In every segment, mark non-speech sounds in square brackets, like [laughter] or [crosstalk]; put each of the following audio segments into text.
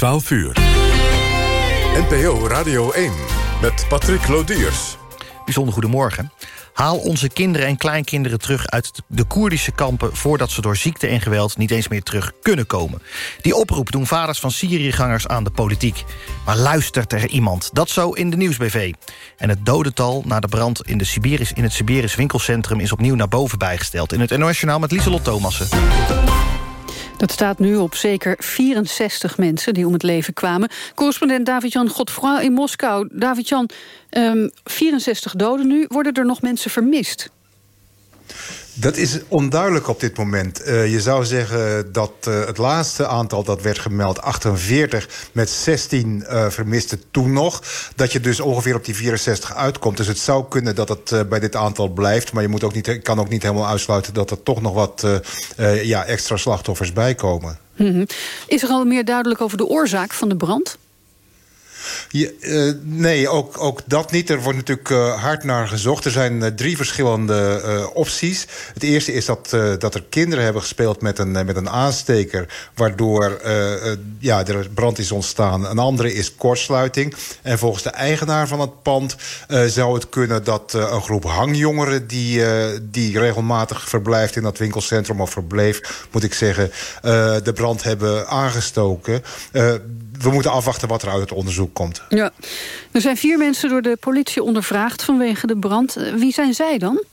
12 uur. NPO Radio 1 met Patrick Lodiers. Bijzonder goedemorgen. Haal onze kinderen en kleinkinderen terug uit de Koerdische kampen... voordat ze door ziekte en geweld niet eens meer terug kunnen komen. Die oproep doen vaders van Syriëgangers aan de politiek. Maar luistert er iemand? Dat zo in de Nieuwsbv. En het dodental na de brand in, de Siberisch, in het Siberisch winkelcentrum... is opnieuw naar boven bijgesteld. In het internationaal met Lieselot Thomassen. Dat staat nu op zeker 64 mensen die om het leven kwamen. Correspondent David-Jan Godfroy in Moskou. David-Jan, 64 ehm, doden nu. Worden er nog mensen vermist? Dat is onduidelijk op dit moment. Uh, je zou zeggen dat uh, het laatste aantal dat werd gemeld, 48 met 16 uh, eh, vermisten toen nog, dat je dus ongeveer op die 64 uitkomt. Dus het zou kunnen dat het bij dit aantal blijft, maar je moet ook niet, kan ook niet helemaal uitsluiten dat er toch nog wat ja, extra slachtoffers bijkomen. Mm -hmm. Is er al meer duidelijk over de oorzaak van de brand? Je, uh, nee, ook, ook dat niet. Er wordt natuurlijk uh, hard naar gezocht. Er zijn uh, drie verschillende opties. Het eerste is dat, dat er kinderen hebben gespeeld met een, met een aansteker... waardoor ja, er brand is ontstaan. Een andere is kortsluiting. En volgens de eigenaar van het pand zou het kunnen... dat een groep hangjongeren die, die regelmatig verblijft in dat winkelcentrum... of verbleef, moet ik zeggen, de brand hebben aangestoken we moeten afwachten wat er uit het onderzoek komt. Ja. Er zijn vier mensen door de politie ondervraagd vanwege de brand. Wie zijn zij dan?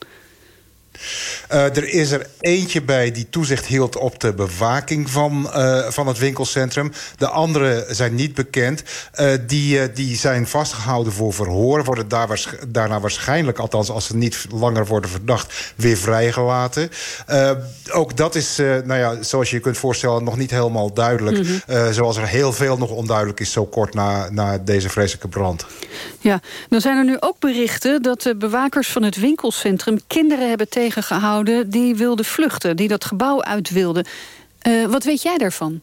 Uh, er is er eentje bij die toezicht hield op de bewaking van, uh, van het winkelcentrum. De andere zijn niet bekend. Uh, die, die zijn vastgehouden voor verhoor. Worden daar waars daarna waarschijnlijk, althans als ze niet langer worden verdacht... weer vrijgelaten. ook dat is, nou ja, zoals je je kunt voorstellen, nog niet helemaal duidelijk. Mm -hmm. zoals er heel veel nog onduidelijk is zo kort na, na deze vreselijke brand. Ja, dan zijn er nu ook berichten dat de bewakers van het winkelcentrum... kinderen hebben tegengehouden die wilden vluchten, die dat gebouw uit wilden. Uh, wat weet jij daarvan?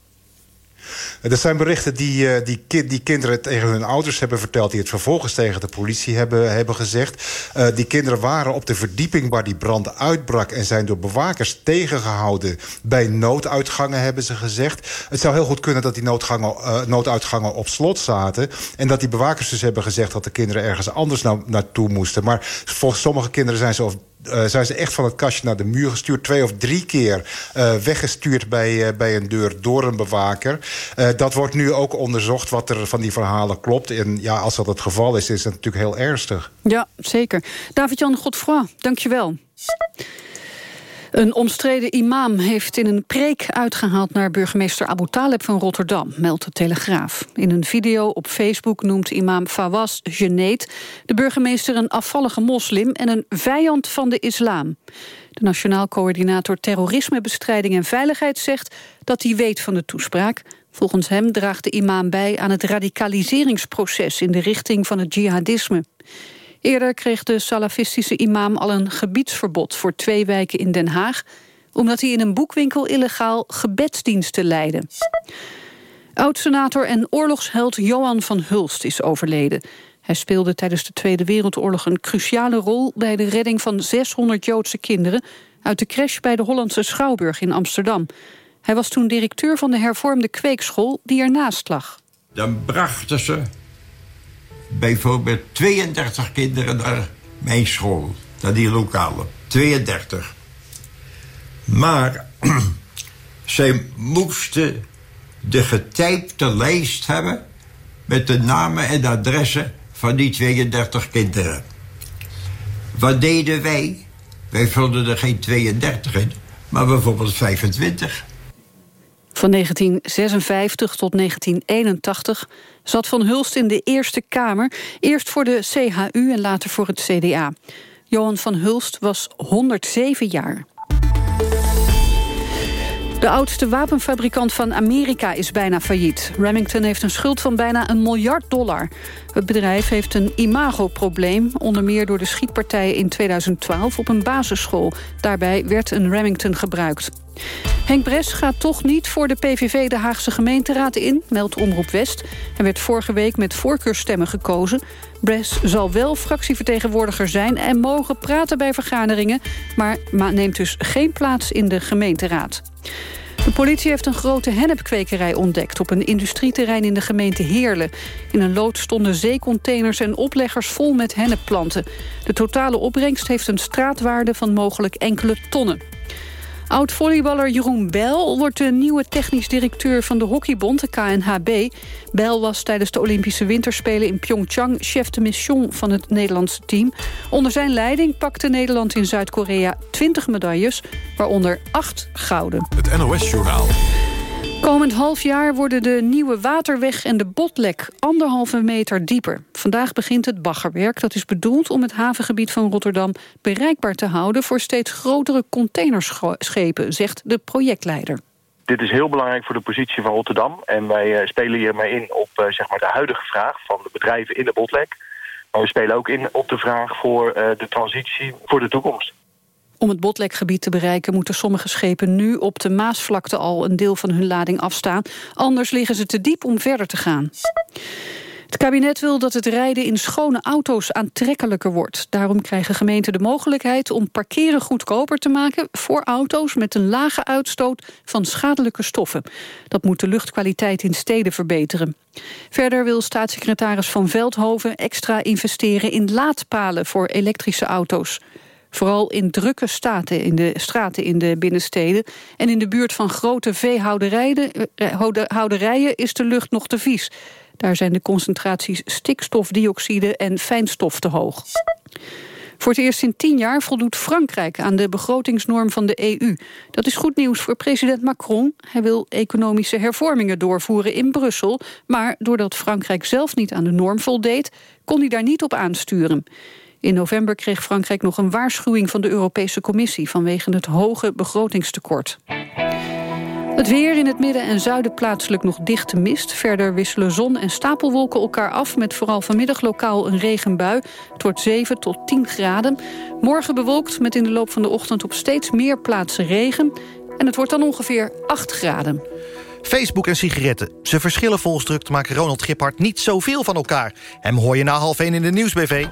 Er zijn berichten die, eh, die, die, kinderen tegen hun ouders hebben verteld... die het vervolgens tegen de politie hebben, hebben gezegd. Uh, die kinderen waren op de verdieping waar die brand uitbrak... en zijn door bewakers tegengehouden bij nooduitgangen, hebben ze gezegd. Het zou heel goed kunnen dat die uh, nooduitgangen op slot zaten... en dat die bewakers dus hebben gezegd... dat de kinderen ergens anders nou, naartoe moesten. Maar volgens sommige kinderen zijn ze uh, zijn ze echt van het kastje naar de muur gestuurd. Twee of drie keer uh, weggestuurd bij, uh, bij een deur door een bewaker. dat wordt nu ook onderzocht wat er van die verhalen klopt. En ja, als dat het geval is, is het natuurlijk heel ernstig. Ja, zeker. David-Jan Godfroy, dank je wel. Een omstreden imam heeft in een preek uitgehaald naar burgemeester Abu Taleb van Rotterdam, meldt de Telegraaf. In een video op Facebook noemt imam Fawaz Geneet de burgemeester een afvallige moslim en een vijand van de islam. De Nationaal Coördinator Terrorismebestrijding en Veiligheid zegt dat hij weet van de toespraak. Volgens hem draagt de imam bij aan het radicaliseringsproces in de richting van het jihadisme. Eerder kreeg de salafistische imam al een gebiedsverbod voor twee wijken in Den Haag... omdat hij in een boekwinkel illegaal gebedsdiensten leidde. Oud-senator en oorlogsheld Johan van Hulst is overleden. Hij speelde tijdens de Tweede Wereldoorlog een cruciale rol... bij de redding van 600 Joodse kinderen... uit de crash bij de Hollandse Schouwburg in Amsterdam. Hij was toen directeur van de hervormde kweekschool die ernaast lag. Dan brachten ze bijvoorbeeld 32 kinderen naar mijn school, naar die lokale. 32. Maar [clears throat] zij moesten de getypte lijst hebben met de namen en adressen van die 32 kinderen. Wat deden wij? Wij vulden er geen 32 in, maar bijvoorbeeld 25. Van 1956 tot 1981 zat Van Hulst in de Eerste Kamer... eerst voor de CHU en later voor het CDA. Johan van Hulst was 107 jaar. De oudste wapenfabrikant van Amerika is bijna failliet. Remington heeft een schuld van bijna een miljard dollar. Het bedrijf heeft een imagoprobleem, onder meer door de schietpartijen in 2012 op een basisschool. Daarbij werd een Remington gebruikt. Henk Bres gaat toch niet voor de PVV de Haagse gemeenteraad in, meldt Omroep West. Hij werd vorige week met voorkeurstemmen gekozen. Bres zal wel fractievertegenwoordiger zijn en mogen praten bij vergaderingen... maar neemt dus geen plaats in de gemeenteraad. De politie heeft een grote hennepkwekerij ontdekt... op een industrieterrein in de gemeente Heerlen. In een lood stonden zeecontainers en opleggers vol met hennepplanten. De totale opbrengst heeft een straatwaarde van mogelijk enkele tonnen. Oud-volleyballer Jeroen Bijl wordt de nieuwe technisch directeur van de hockeybond, de KNHB. Bijl was tijdens de Olympische Winterspelen in Pyeongchang chef de mission van het Nederlandse team. Onder zijn leiding pakte Nederland in Zuid-Korea 20 medailles, waaronder 8 gouden. Het NOS-journaal. Komend half jaar worden de nieuwe waterweg en de botlek anderhalve meter dieper. Vandaag begint het baggerwerk. Dat is bedoeld om het havengebied van Rotterdam bereikbaar te houden... voor steeds grotere containerschepen, zegt de projectleider. Dit is heel belangrijk voor de positie van Rotterdam. En wij uh, spelen hiermee in op uh, zeg maar de huidige vraag van de bedrijven in de botlek. Maar we spelen ook in op de vraag voor uh, de transitie voor de toekomst. Om het botlekgebied te bereiken moeten sommige schepen nu op de Maasvlakte al een deel van hun lading afstaan. Anders liggen ze te diep om verder te gaan. Het kabinet wil dat het rijden in schone auto's aantrekkelijker wordt. Daarom krijgen gemeenten de mogelijkheid om parkeren goedkoper te maken... voor auto's met een lage uitstoot van schadelijke stoffen. Dat moet de luchtkwaliteit in steden verbeteren. Verder wil staatssecretaris Van Veldhoven extra investeren in laadpalen voor elektrische auto's. Vooral in drukke staten in de straten in de binnensteden... en in de buurt van grote veehouderijen is de lucht nog te vies. Daar zijn de concentraties stikstofdioxide en fijnstof te hoog. Voor het eerst in tien jaar voldoet Frankrijk aan de begrotingsnorm van de EU. Dat is goed nieuws voor president Macron. Hij wil economische hervormingen doorvoeren in Brussel. Maar doordat Frankrijk zelf niet aan de norm voldeed... kon hij daar niet op aansturen. In november kreeg Frankrijk nog een waarschuwing van de Europese Commissie... vanwege het hoge begrotingstekort. Het weer in het midden en zuiden plaatselijk nog dichte mist. Verder wisselen zon en stapelwolken elkaar af... met vooral vanmiddag lokaal een regenbui. Het wordt 7 tot 10 graden. Morgen bewolkt met in de loop van de ochtend op steeds meer plaatsen regen. En het wordt dan ongeveer 8 graden. Facebook en sigaretten. Ze verschillen volgens druktemaker Ronald Giphart niet zoveel van elkaar. Hem hoor je na half 1 in de Nieuwsbv.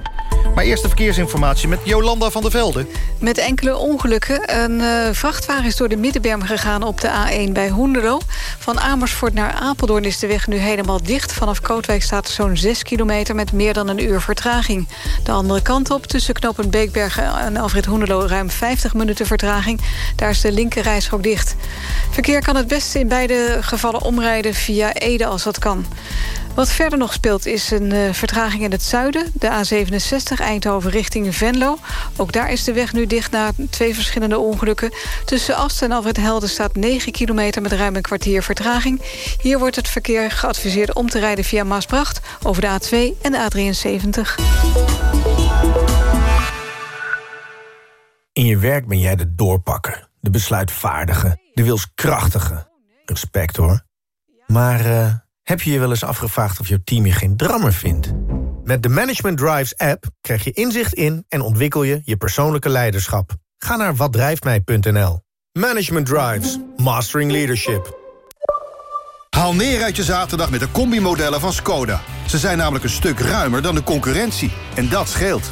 Maar eerst de verkeersinformatie met Jolanda van der Velde. Met enkele ongelukken. Een uh, vrachtwagen is door de Middenberm gegaan op de A1 bij Hoendelo. Van Amersfoort naar Apeldoorn is de weg nu helemaal dicht. Vanaf Kootwijk staat zo'n 6 kilometer met meer dan een uur vertraging. De andere kant op, tussen knooppunt Beekbergen en Alfred Hoendelo... ruim 50 minuten vertraging. Daar is de linker ook dicht. Verkeer kan het beste in beide gevallen omrijden via Ede als dat kan. Wat verder nog speelt is een uh, vertraging in het zuiden. De A67 Eindhoven richting Venlo. Ook daar is de weg nu dicht na twee verschillende ongelukken. Tussen Ast en Alfred Helden staat 9 kilometer met ruim een kwartier vertraging. Hier wordt het verkeer geadviseerd om te rijden via Maasbracht... over de A2 en de A73. In je werk ben jij de doorpakker, de besluitvaardige, de wilskrachtige. Respect hoor. Maar... Uh, heb je je wel eens afgevraagd of jouw team je geen drammer vindt? Met de Management Drives app krijg je inzicht in en ontwikkel je je persoonlijke leiderschap. Ga naar watdrijftmij.nl. Management Drives. Mastering Leadership. Haal neer uit je zaterdag met de combi-modellen van Skoda. Ze zijn namelijk een stuk ruimer dan de concurrentie. En dat scheelt.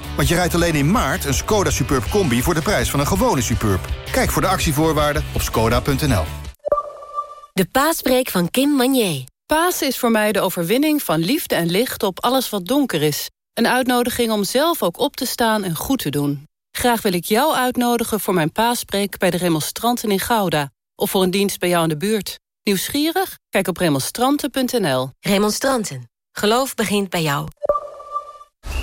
Want je rijdt alleen in maart een Skoda Superb Combi... voor de prijs van een gewone Superb. Kijk voor de actievoorwaarden op skoda.nl. De paasbreek van Kim Manier. Paas is voor mij de overwinning van liefde en licht op alles wat donker is. Een uitnodiging om zelf ook op te staan en goed te doen. Graag wil ik jou uitnodigen voor mijn paasbreek bij de Remonstranten in Gouda. Of voor een dienst bij jou in de buurt. Nieuwsgierig? Kijk op remonstranten.nl. Remonstranten. Geloof begint bij jou.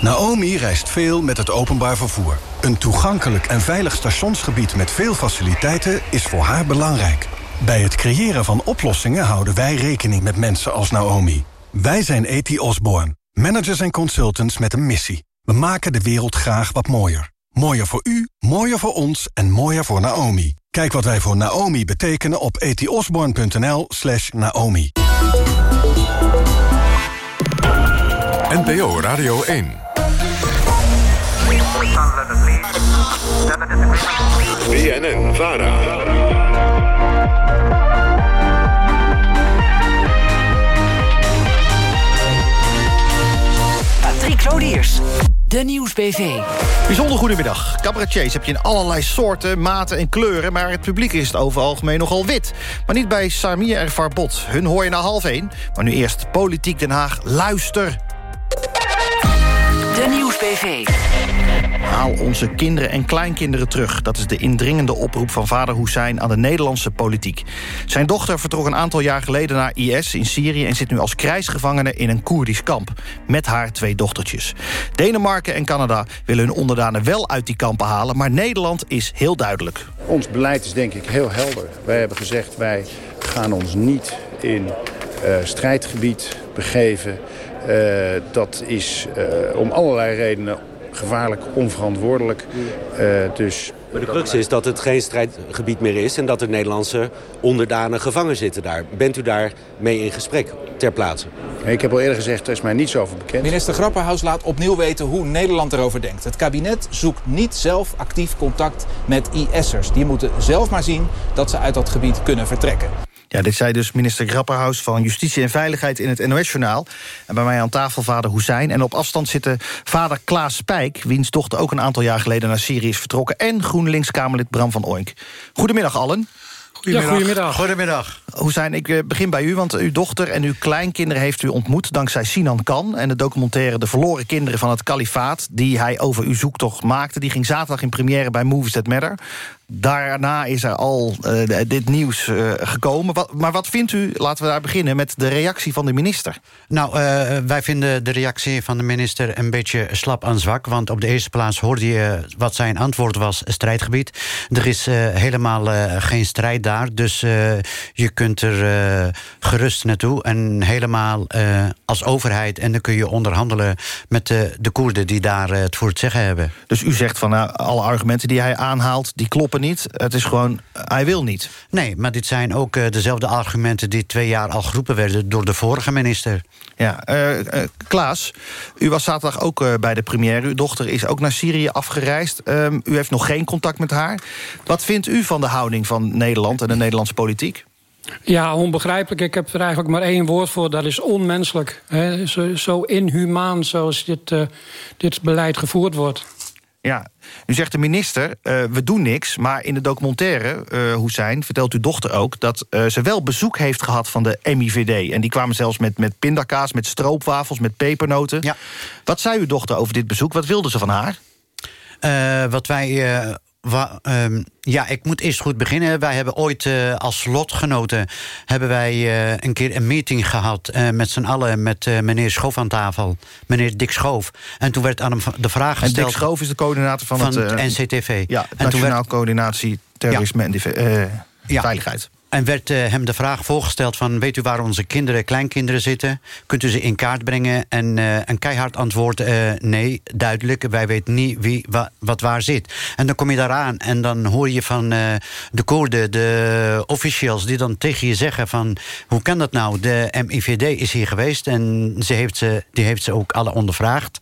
Naomi reist veel met het openbaar vervoer. Een toegankelijk en veilig stationsgebied met veel faciliteiten is voor haar belangrijk. Bij het creëren van oplossingen houden wij rekening met mensen als Naomi. Wij zijn E.T. Osborne, managers en consultants met een missie. We maken de wereld graag wat mooier. Mooier voor u, mooier voor ons en mooier voor Naomi. Kijk wat wij voor Naomi betekenen op etiosborn.nl slash Naomi. NPO Radio 1. BNN Vara. Patrick Lodiers. De Nieuwsbv. Bijzonder goedemiddag. Cabaretiers heb je in allerlei soorten, maten en kleuren... maar het publiek is het over algemeen nogal wit. Maar niet bij Samir en Farbot. Hun hoor je na half één. Maar nu eerst Politiek Den Haag. Luister. Nieuwsbv. Haal onze kinderen en kleinkinderen terug. Dat is de indringende oproep van vader Hussein aan de Nederlandse politiek. Zijn dochter vertrok een aantal jaar geleden naar IS in Syrië... en zit nu als krijgsgevangene in een Koerdisch kamp. Met haar twee dochtertjes. Denemarken en Canada willen hun onderdanen wel uit die kampen halen... maar Nederland is heel duidelijk. Ons beleid is denk ik heel helder. Wij hebben gezegd, wij gaan ons niet in uh, strijdgebied begeven. Uh, dat is uh, om allerlei redenen gevaarlijk, onverantwoordelijk. Uh, dus maar de crux is dat het geen strijdgebied meer is... en dat er Nederlandse onderdanen gevangen zitten daar. Bent u daar mee in gesprek ter plaatse? Ik heb al eerder gezegd, er is mij niets over bekend. Minister Grapperhaus laat opnieuw weten hoe Nederland erover denkt. Het kabinet zoekt niet zelf actief contact met IS'ers. Die moeten zelf maar zien dat ze uit dat gebied kunnen vertrekken. Ja, dit zei dus minister Grapperhaus van Justitie en Veiligheid in het NOS-journaal. En bij mij aan tafel vader Hussein. En op afstand zitten vader Klaas Spijk... wiens dochter ook een aantal jaar geleden naar Syrië is vertrokken... en GroenLinks-Kamerlid Bram van Oink. Goedemiddag allen. Goedemiddag. Ja, goedemiddag. Goedemiddag. Hussein, ik begin bij u, want uw dochter en uw kleinkinderen heeft u ontmoet... dankzij Sinan Kan en de documentaire De Verloren Kinderen van het Kalifaat... die hij over uw zoektocht maakte. Die ging zaterdag in première bij Movies That Matter. Daarna is er al uh, dit nieuws uh, gekomen. Wat, maar wat vindt u, laten we daar beginnen, met de reactie van de minister? Nou, uh, wij vinden de reactie van de minister een beetje slap en zwak. Want op de eerste plaats hoorde je wat zijn antwoord was, strijdgebied. Er is helemaal geen strijd daar. Dus je kunt er gerust naartoe. En helemaal als overheid. En dan kun je onderhandelen met de, de Koerden die daar het voor het zeggen hebben. Dus u zegt van nou, alle argumenten die hij aanhaalt, die kloppen niet. Het is gewoon, hij wil niet. Nee, maar dit zijn ook uh, dezelfde argumenten... die twee jaar al geroepen werden door de vorige minister. Ja, uh, uh, Klaas, u was zaterdag ook bij de première. Uw dochter is ook naar Syrië afgereisd. Um, u heeft nog geen contact met haar. Wat vindt u van de houding van Nederland en de Nederlandse politiek? Ja, onbegrijpelijk. Ik heb er eigenlijk maar één woord voor. Dat is onmenselijk. He, zo, zo, inhumaan zoals dit, dit beleid gevoerd wordt. Ja, nu zegt de minister, uh, we doen niks. Maar in de documentaire, uh, Hussein, vertelt uw dochter ook... dat uh, ze wel bezoek heeft gehad van de MIVD. En die kwamen zelfs met, met pindakaas, met stroopwafels, met pepernoten. Ja. Wat zei uw dochter over dit bezoek? Wat wilde ze van haar? wat wij Wa, um, ja, ik moet eerst goed beginnen. Wij hebben ooit uh, als lotgenoten... hebben wij uh, een keer een meeting gehad uh, met z'n allen... met meneer Schoof aan tafel, meneer Dick Schoof. En toen werd aan hem de vraag gesteld... En Dick Schoof is de coördinator van, van het... NCTV. Ja, het en Nationaal werd, Coördinatie Terrorisme ja. en ja. Veiligheid. En werd uh, hem de vraag voorgesteld van... weet u waar onze kinderen, kleinkinderen zitten? Kunt u ze in kaart brengen? En uh, een keihard antwoord, uh, nee, duidelijk. Wij weten niet wie, wa, wat waar zit. En dan kom je daaraan en dan hoor je van de Koerden... de officials die dan tegen je zeggen van... hoe kan dat nou? De MIVD is hier geweest en ze heeft ze, die heeft ze ook alle ondervraagd.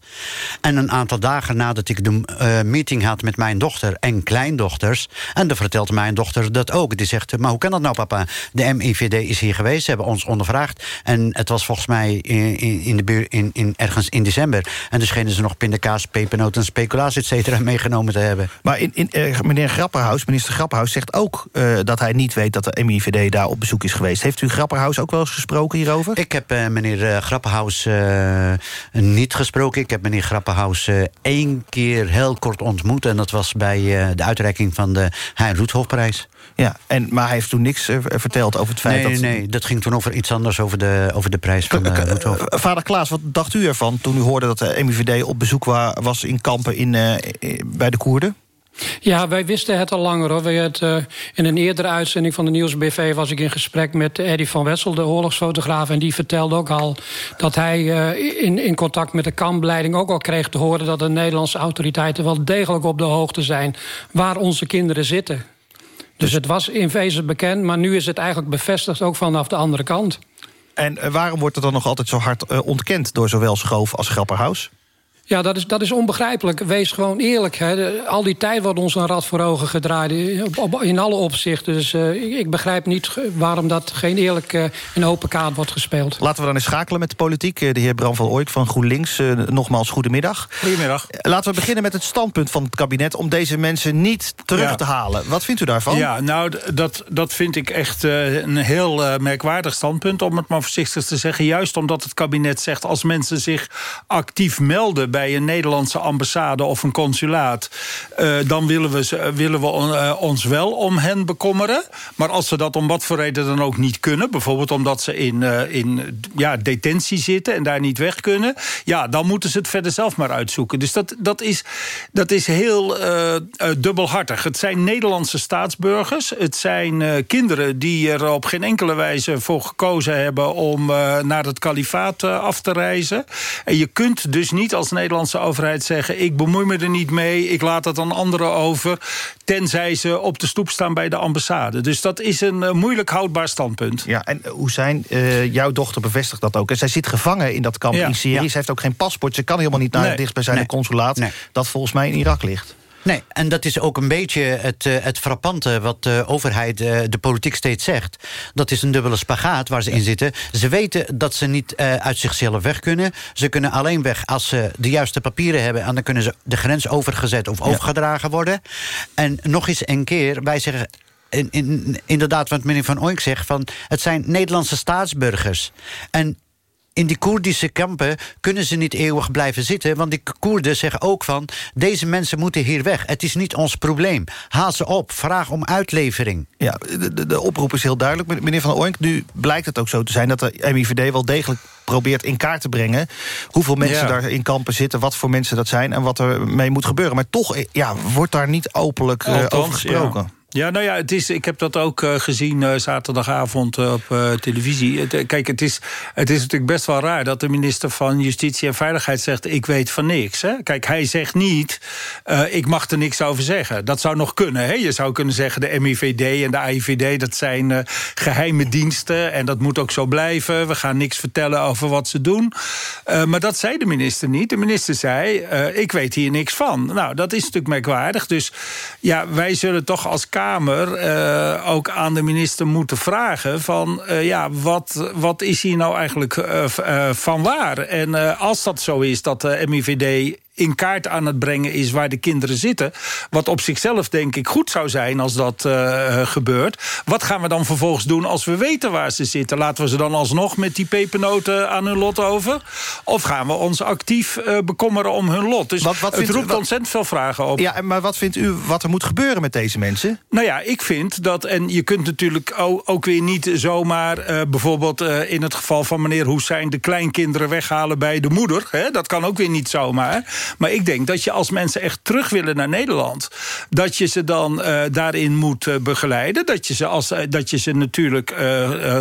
En een aantal dagen nadat ik de meeting had met mijn dochter en kleindochters... en dan vertelde mijn dochter dat ook. Die zegt, maar hoe kan dat nou? Papa, de MIVD is hier geweest. Ze hebben ons ondervraagd. En het was volgens mij in, in, in de buurt in, in, ergens in december. En dus schenen ze nog pindakaas, pepernoten, speculaas, et cetera, [laughs] meegenomen te hebben. Maar in, in, uh, meneer Grapperhaus, minister Grapperhaus zegt ook uh, dat hij niet weet dat de MIVD daar op bezoek is geweest. Heeft u Grapperhaus ook wel eens gesproken hierover? Ik heb uh, meneer Grapperhaus niet gesproken. Ik heb meneer Grapperhaus één keer heel kort ontmoet. En dat was bij de uitreiking van de Hein Roethofprijs. Ja, en, maar hij heeft toen niks uh, verteld over het feit nee, dat... Nee, nee, dat ging toen over iets anders, over de, over de prijs van uh, uh, Vader Klaas, wat dacht u ervan toen u hoorde dat de MIVD op bezoek wa was in kampen in, bij de Koerden? Ja, wij wisten het al langer hoor. het, uh, in een eerdere uitzending van de Nieuwsbv was ik in gesprek met Eddie van Wessel, de oorlogsfotograaf. En die vertelde ook al dat hij uh, in, in contact met de kampleiding ook al kreeg te horen dat de Nederlandse autoriteiten wel degelijk op de hoogte zijn waar onze kinderen zitten. Dus het was in wezen bekend, maar nu is het eigenlijk bevestigd ook vanaf de andere kant. En uh, waarom wordt het dan nog altijd zo hard ontkend door zowel Schoof als Grapperhaus? Ja, dat is, dat is onbegrijpelijk. Wees gewoon eerlijk. Hè. al die tijd wordt ons een rad voor ogen gedraaid. in alle opzichten. Dus uh, ik, ik, begrijp niet waarom dat geen eerlijk uh, en open kaart wordt gespeeld. Laten we dan eens schakelen met de politiek. De heer Bram van Ooyk van GroenLinks. Uh, nogmaals, goedemiddag. Goedemiddag. Laten we beginnen met het standpunt van het kabinet... om deze mensen niet terug ja. te halen. Wat vindt u daarvan? Ja, nou, dat, dat vind ik echt een heel merkwaardig standpunt... om het maar voorzichtig te zeggen. Juist omdat het kabinet zegt... als mensen zich actief melden bij een Nederlandse ambassade of een consulaat... Uh, dan willen we, willen we uh, ons wel om hen bekommeren. Maar als ze dat om wat voor reden dan ook niet kunnen... bijvoorbeeld omdat ze in, uh, in ja, detentie zitten en daar niet weg kunnen... ja, dan moeten ze het verder zelf maar uitzoeken. Dus dat, dat, is, dat is heel dubbelhartig. Het zijn Nederlandse staatsburgers. Het zijn kinderen die er op geen enkele wijze voor gekozen hebben... om naar het kalifaat af te reizen. En je kunt dus niet als Nederlandse overheid zeggen... ik bemoei me er niet mee, ik laat het aan anderen over... tenzij ze op de stoep staan bij de ambassade. Dus dat is een uh, moeilijk houdbaar standpunt. Ja, en hoe zijn uh, jouw dochter bevestigt dat ook. En zij zit gevangen in dat kamp ja, in Syrië. Ja. Ze heeft ook geen paspoort. Ze kan helemaal niet naar nee, het dichtstbijzijnde nee, consulaat... Nee. dat volgens mij in Irak ligt. Nee, en dat is ook een beetje het, uh, het frappante... wat de overheid, uh, de politiek steeds zegt. Dat is een dubbele spagaat waar ze in zitten. Ze weten dat ze niet uh, uit zichzelf weg kunnen. Ze kunnen alleen weg als ze de juiste papieren hebben... en dan kunnen ze de grens overgezet of overgedragen worden. En nog eens een keer, wij zeggen... In, in, inderdaad, wat meneer Van Oink zegt... Van, het zijn Nederlandse staatsburgers. En in die Koerdische kampen kunnen ze niet eeuwig blijven zitten... want die Koerden zeggen ook van... deze mensen moeten hier weg, het is niet ons probleem. Haal ze op, vraag om uitlevering. Ja, de, de oproep is heel duidelijk. Meneer Van Oink, nu blijkt het ook zo te zijn... dat de MIVD wel degelijk probeert in kaart te brengen... hoeveel mensen ja. daar in kampen zitten, wat voor mensen dat zijn... en wat er mee moet gebeuren. Maar toch ja, wordt daar niet openlijk uh, over gesproken. Ja. Ja, nou ja, het is, ik heb dat ook uh, gezien uh, zaterdagavond uh, op televisie. Kijk, het is, het is natuurlijk best wel raar dat de minister van Justitie en Veiligheid zegt... ik weet van niks. Hè? Kijk, hij zegt niet, ik mag er niks over zeggen. Dat zou nog kunnen. Hè? Je zou kunnen zeggen, de MIVD en de AIVD... dat zijn geheime diensten en dat moet ook zo blijven. We gaan niks vertellen over wat ze doen. maar dat zei de minister niet. De minister zei, ik weet hier niks van. Nou, dat is natuurlijk merkwaardig. Dus ja, wij zullen toch als Kamer uh, ook aan de minister moeten vragen... van uh, ja, wat, wat is hier nou eigenlijk uh, van waar? En als dat zo is dat de MIVD in kaart aan het brengen is waar de kinderen zitten. Wat op zichzelf denk ik goed zou zijn als dat uh, gebeurt. Wat gaan we dan vervolgens doen als we weten waar ze zitten? Laten we ze dan alsnog met die pepernoten aan hun lot over? Of gaan we ons actief uh, bekommeren om hun lot? Dus wat, wat het roept wat, ontzettend veel vragen op. Ja, maar wat vindt u wat er moet gebeuren met deze mensen? Nou ja, ik vind dat... en je kunt natuurlijk ook, weer niet zomaar... Uh, bijvoorbeeld in het geval van meneer Hussein... de kleinkinderen weghalen bij de moeder. Hè? Dat kan ook weer niet zomaar. Maar ik denk dat je als mensen echt terug willen naar Nederland... dat je ze dan uh, daarin moet uh, begeleiden. Dat je ze, als, uh, dat je ze natuurlijk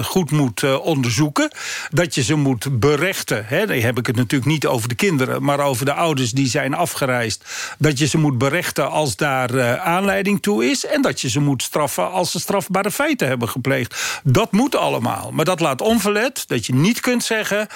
goed moet onderzoeken. Dat je ze moet berechten. Hè. Dan heb ik het natuurlijk niet over de kinderen... maar over de ouders die zijn afgereisd. Dat je ze moet berechten als daar aanleiding toe is. En dat je ze moet straffen als ze strafbare feiten hebben gepleegd. Dat moet allemaal. Maar dat laat onverlet dat je niet kunt zeggen...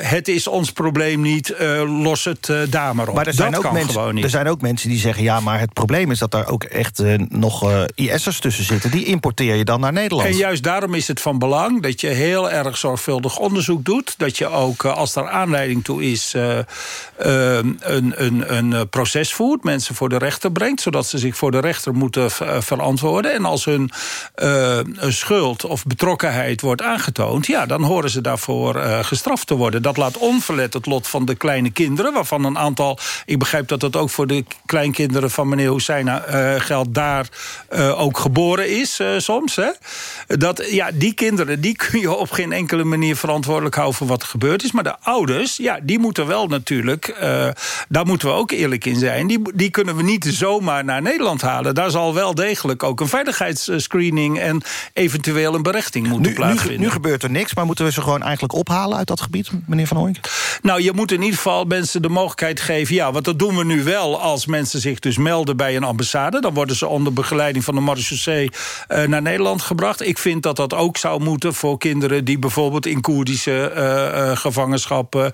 het is ons probleem niet, los het daar maar op. Maar er zijn, dat ook mensen, er zijn ook mensen die zeggen... ja, maar het probleem is dat daar ook echt uh, nog uh, IS'ers tussen zitten. Die importeer je dan naar Nederland. En juist daarom is het van belang dat je heel erg zorgvuldig onderzoek doet. Dat je ook, uh, als er aanleiding toe is, een, een, een proces voert. Mensen voor de rechter brengt, zodat ze zich voor de rechter moeten verantwoorden. En als hun schuld of betrokkenheid wordt aangetoond... ja, dan horen ze daarvoor gestraft te worden. Dat laat onverlet het lot van de kleine kinderen... waarvan een aantal aantal. Ik begrijp dat dat ook voor de kleinkinderen van meneer Husseina uh, geldt... daar uh, ook geboren is uh, soms. Hè? Dat, ja, die kinderen die kun je op geen enkele manier verantwoordelijk houden... voor wat er gebeurd is. Maar de ouders, ja, die moeten wel natuurlijk... daar moeten we ook eerlijk in zijn. Die, die kunnen we niet zomaar naar Nederland halen. Daar zal wel degelijk ook een veiligheidsscreening... en eventueel een berechting moeten nu, plaatsvinden. Nu, nu gebeurt er niks, maar moeten we ze gewoon eigenlijk ophalen... uit dat gebied, meneer Van Oink? Nou, je moet in ieder geval mensen de mogelijkheid geven... ja, want dat doen we nu wel als mensen zich dus melden bij een ambassade. Dan worden ze onder begeleiding van de marechaussee uh, naar Nederland gebracht. Ik vind dat dat ook zou moeten voor kinderen... die bijvoorbeeld in Koerdische uh, uh, gevangenschappen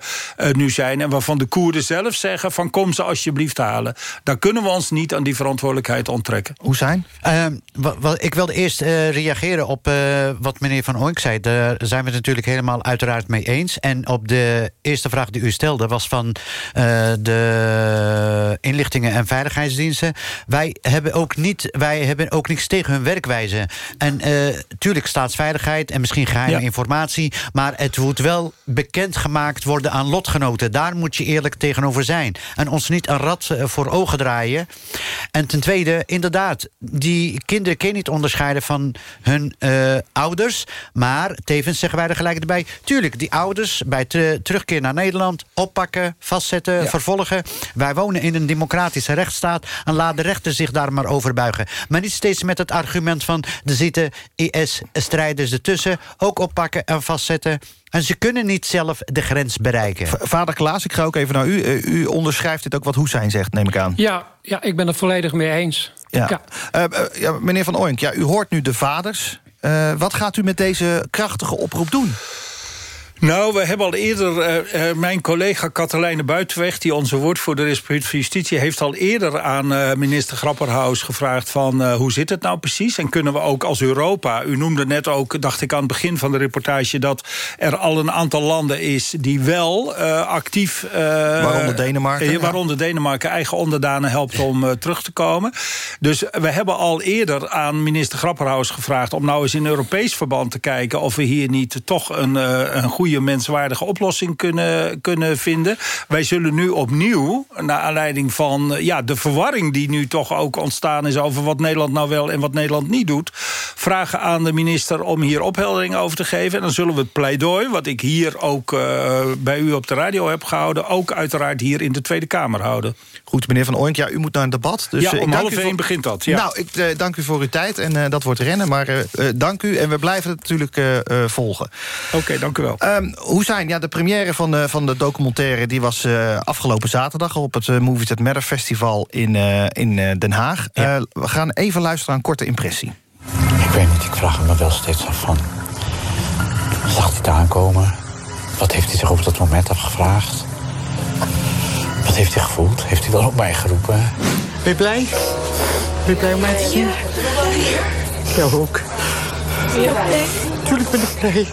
nu zijn... en waarvan de Koerden zelf zeggen van kom ze alsjeblieft halen. Daar kunnen we ons niet aan die verantwoordelijkheid onttrekken. Hoe zijn? ik wilde eerst reageren op wat meneer Van Oink zei. Daar zijn we het natuurlijk helemaal uiteraard mee eens. En op de eerste vraag die u stelde was van de inlichtingen en veiligheidsdiensten. Wij hebben ook, niet, wij hebben ook niks tegen hun werkwijze. En uh, tuurlijk staatsveiligheid en misschien geheime ja. informatie... maar het moet wel bekendgemaakt worden aan lotgenoten. Daar moet je eerlijk tegenover zijn. En ons niet een rat voor ogen draaien. En ten tweede, inderdaad, die kinderen kunnen niet onderscheiden... van hun uh, ouders, maar tevens zeggen wij er gelijk erbij... tuurlijk, die ouders bij terugkeer naar Nederland... oppakken, vastzetten, ja. vervolgen. Wij wonen in een democratische rechtsstaat... en laat de rechter zich daar maar over buigen. Maar niet steeds met het argument van... er zitten IS-strijders ertussen, ook oppakken en vastzetten... En ze kunnen niet zelf de grens bereiken. V Vader Klaas, ik ga ook even naar u. Uh, u onderschrijft dit ook wat Hussein zegt, neem ik aan. Ja, ja ik ben het volledig mee eens. Ja. Ja. Uh, uh, ja meneer Van Oink, ja, u hoort nu de vaders. wat gaat u met deze krachtige oproep doen? Nou, we hebben al eerder... Uh, uh, mijn collega Katelijne Buitenweg... die onze woordvoerder is voor Justitie... heeft al eerder aan uh, minister Grapperhaus gevraagd... van hoe zit het nou precies? En kunnen we ook als Europa... u noemde net ook, dacht ik aan het begin van de reportage... dat er al een aantal landen is die wel actief... waaronder Denemarken. waaronder Denemarken eigen onderdanen helpt om terug te komen. Dus we hebben al eerder aan minister Grapperhaus gevraagd... om nou eens in Europees verband te kijken... of we hier niet toch een, een goede menswaardige oplossing kunnen, kunnen vinden. Wij zullen nu opnieuw, naar aanleiding van ja, de verwarring... die nu toch ook ontstaan is over wat Nederland nou wel en wat Nederland niet doet... vragen aan de minister om hier opheldering over te geven. En dan zullen we het pleidooi, wat ik hier ook uh, bij u op de radio heb gehouden... ook uiteraard hier in de Tweede Kamer houden. Goed, meneer Van Oink, ja, u moet naar een debat. Dus, ja, om ik half één voor... begint dat. Ja. Nou, ik uh, dank u voor uw tijd en uh, dat wordt rennen. Maar dank u en we blijven het natuurlijk volgen. Oké, okay, dank u wel. Um, hoe zijn, ja, de première van de, van de documentaire... die was uh, afgelopen zaterdag op het uh, Movies That Matter Festival in, uh, in Den Haag. Ja. we gaan even luisteren aan een korte impressie. Ik weet niet, ik vraag me wel steeds af van... Zag hij het aankomen? Wat heeft hij zich op dat moment afgevraagd? Wat heeft hij gevoeld? Heeft hij wel op mij geroepen? Ben je blij? Ben je blij om mij te zien? Ja, ook. Ja, Tuurlijk ben ik blij.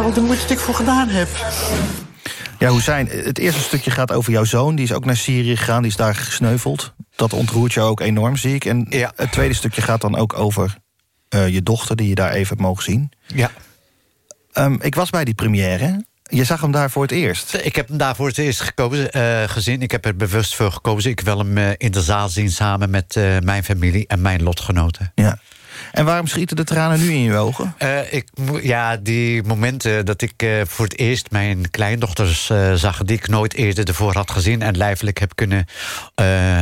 Al de moeite die ik voor gedaan heb. Ja, Hoesijn, het eerste stukje gaat over jouw zoon. Die is ook naar Syrië gegaan, die is daar gesneuveld. Dat ontroert je ook enorm, zie ik. En ja. het tweede stukje gaat dan ook over uh, je dochter... die je daar even hebt mogen zien. Ja. Um, ik was bij die première. Je zag hem daar voor het eerst? Ik heb hem daar voor het eerst gekozen, uh, gezien. Ik heb er bewust voor gekozen. Ik wil hem uh, in de zaal zien samen met uh, mijn familie en mijn lotgenoten. Ja. En waarom schieten de tranen nu in je ogen? Uh, ik, ja, die momenten dat ik uh, voor het eerst mijn kleindochters uh, zag... die ik nooit eerder ervoor had gezien... en lijfelijk heb kunnen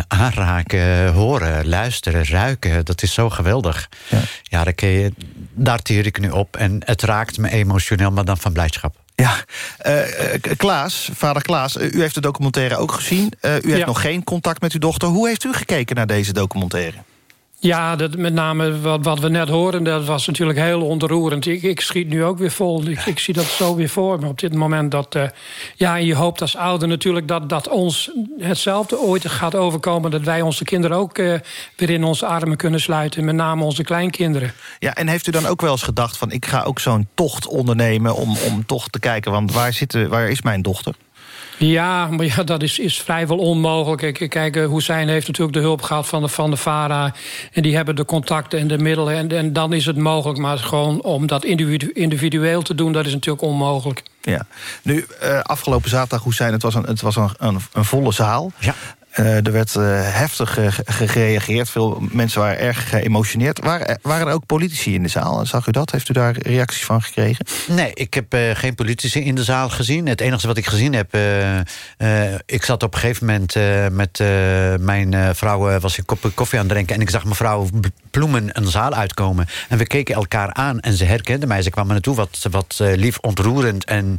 aanraken, horen, luisteren, ruiken. Dat is zo geweldig. Ja, ja daar, je, daar teer ik nu op. En het raakt me emotioneel, maar dan van blijdschap. Ja, uh, Klaas, vader Klaas, u heeft de documentaire ook gezien. Uh, u heeft ja. nog geen contact met uw dochter. Hoe heeft u gekeken naar deze documentaire? Ja, dat, met name wat, wat we net hoorden, dat was natuurlijk heel ontroerend. Ik, ik schiet nu ook weer vol. Ik, ik, zie dat zo weer voor me op dit moment. Dat, uh, ja, je hoopt als ouder natuurlijk dat, dat ons hetzelfde ooit gaat overkomen. Dat wij onze kinderen ook uh, weer in onze armen kunnen sluiten. Met name onze kleinkinderen. Ja, en heeft u dan ook wel eens gedacht van... ik ga ook zo'n tocht ondernemen om, om toch te kijken... want waar, zit, waar is mijn dochter? Ja, maar ja, dat is, is vrijwel onmogelijk. Kijk, eh, Hussein heeft natuurlijk de hulp gehad van de, van de VARA... en die hebben de contacten en de middelen... en, en dan is het mogelijk, maar gewoon om dat individu individueel te doen... dat is natuurlijk onmogelijk. Ja. Nu, uh, afgelopen zaterdag, Hussein, het was een, het was een, een, een volle zaal. Ja. Uh, er werd uh, heftig uh, gereageerd. Veel mensen waren erg geëmotioneerd. Waren, waren er ook politici in de zaal? Zag u dat? Heeft u daar reacties van gekregen? Nee, ik heb geen politici in de zaal gezien. Het enige wat ik gezien heb... ik zat op een gegeven moment met mijn vrouw... was ik kop koffie aan het drinken... en ik zag mevrouw Ploemen een zaal uitkomen. En we keken elkaar aan en ze herkende mij. Ze kwam me naartoe wat, wat lief ontroerend en,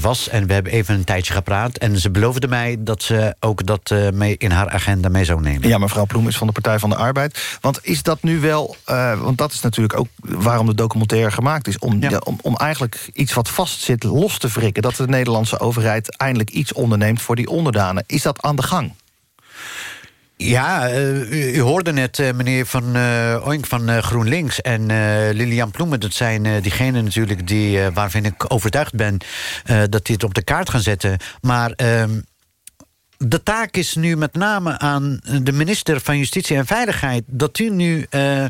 was. En we hebben even een tijdje gepraat. En ze beloofde mij dat ze ook dat uh, mee in haar agenda mee zou nemen. Ja, mevrouw Ploem is van de Partij van de Arbeid. Want is dat nu wel, uh, want dat is natuurlijk ook waarom de documentaire gemaakt is... Om, ja. Ja, om, om eigenlijk iets wat vastzit los te wrikken... dat de Nederlandse overheid eindelijk iets onderneemt voor die onderdanen. Is dat aan de gang? Ja, uh, u, u, hoorde net uh, meneer Van uh, Oink van GroenLinks en Lilian Ploemen. Dat zijn diegenen natuurlijk die, waarvan ik overtuigd ben... dat die het op de kaart gaan zetten. Maar ehm, de taak is nu met name aan de minister van Justitie en Veiligheid... dat u nu uh,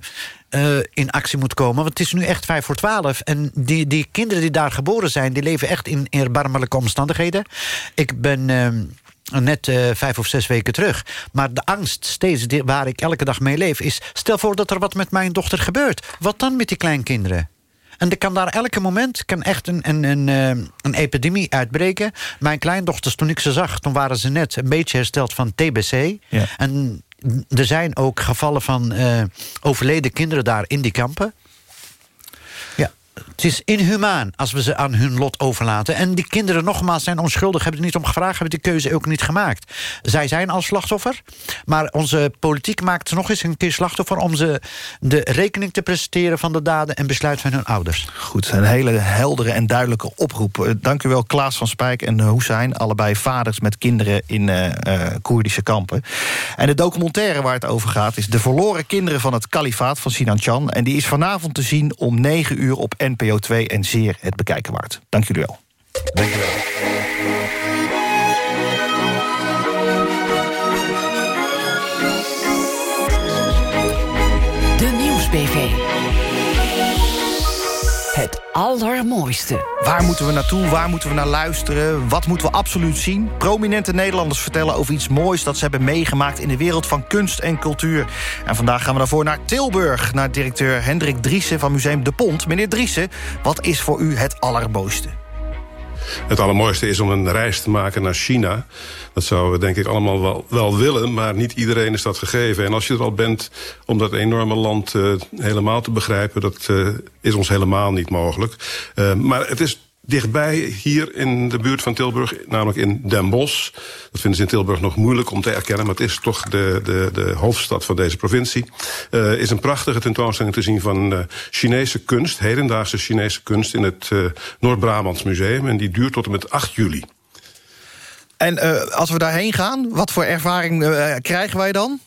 uh, in actie moet komen. Want het is nu echt vijf voor twaalf. En die, die kinderen die daar geboren zijn... die leven echt in erbarmelijke omstandigheden. Ik ben... Uh, net vijf of zes weken terug. Maar de angst steeds waar ik elke dag mee leef is... stel voor dat er wat met mijn dochter gebeurt. Wat dan met die kleinkinderen? En er kan daar elke moment kan echt een, een, een, een epidemie uitbreken. Mijn kleindochters, toen ik ze zag, toen waren ze net een beetje hersteld van TBC. Ja. En er zijn ook gevallen van uh, overleden kinderen daar in die kampen. Het is inhumaan als we ze aan hun lot overlaten. En die kinderen nogmaals zijn onschuldig, hebben er niet om gevraagd... hebben die keuze ook niet gemaakt. Zij zijn al slachtoffer, maar onze politiek maakt nog eens een keer slachtoffer... om ze de rekening te presenteren van de daden en besluit van hun ouders. Goed, een hele heldere en duidelijke oproep. Dank u wel, Klaas van Spijk en Hussein. Allebei vaders met kinderen in uh, Koerdische kampen. En de documentaire waar het over gaat... is De verloren kinderen van het kalifaat van Sinan Chan. En die is vanavond te zien om 9 uur op NPO 2 en zeer het bekijken waard. Dank jullie wel. Dank je wel. Het allermooiste. Waar moeten we naartoe? Waar moeten we naar luisteren? Wat moeten we absoluut zien? Prominente Nederlanders vertellen over iets moois... dat ze hebben meegemaakt in de wereld van kunst en cultuur. En vandaag gaan we daarvoor naar Tilburg... naar directeur Hendrik Driessen van Museum De Pont. Meneer Driessen, wat is voor u het allermooiste? Het allermooiste is om een reis te maken naar China. Dat zouden we denk ik allemaal wel, wel willen, maar niet iedereen is dat gegeven. En als je er al bent om dat enorme land uh, helemaal te begrijpen... dat uh, is ons helemaal niet mogelijk. Uh, maar het is dichtbij hier in de buurt van Tilburg, namelijk in Den Bosch. Dat vinden ze in Tilburg nog moeilijk om te erkennen... maar het is toch de, de, de hoofdstad van deze provincie. Uh, is een prachtige tentoonstelling te zien van uh, Chinese kunst... hedendaagse Chinese kunst in het uh, Noord-Brabants Museum. En die duurt tot en met 8 juli. En als we daarheen gaan, wat voor ervaring krijgen wij dan?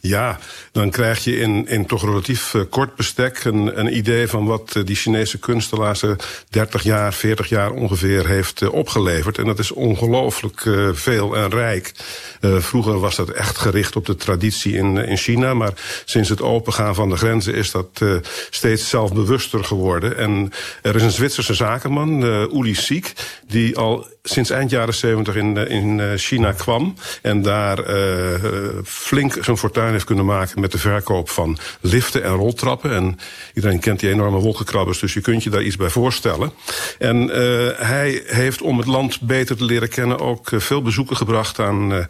Ja, dan krijg je in, in toch relatief uh, kort bestek een, een idee van wat uh, die Chinese kunst de laatste 30 jaar, 40 jaar ongeveer heeft uh, opgeleverd. En dat is ongelooflijk veel en rijk. vroeger was dat echt gericht op de traditie in, in China, maar sinds het opengaan van de grenzen is dat steeds zelfbewuster geworden. En er is een Zwitserse zakenman, Uli Siek, die al sinds eind jaren 70 in, in China kwam en daar flink zijn fortuin heeft kunnen maken met de verkoop van liften en roltrappen. En iedereen kent die enorme wolkenkrabbers, dus je kunt je daar iets bij voorstellen. En uh, hij heeft, om het land beter te leren kennen... ook uh, veel bezoeken gebracht aan, uh,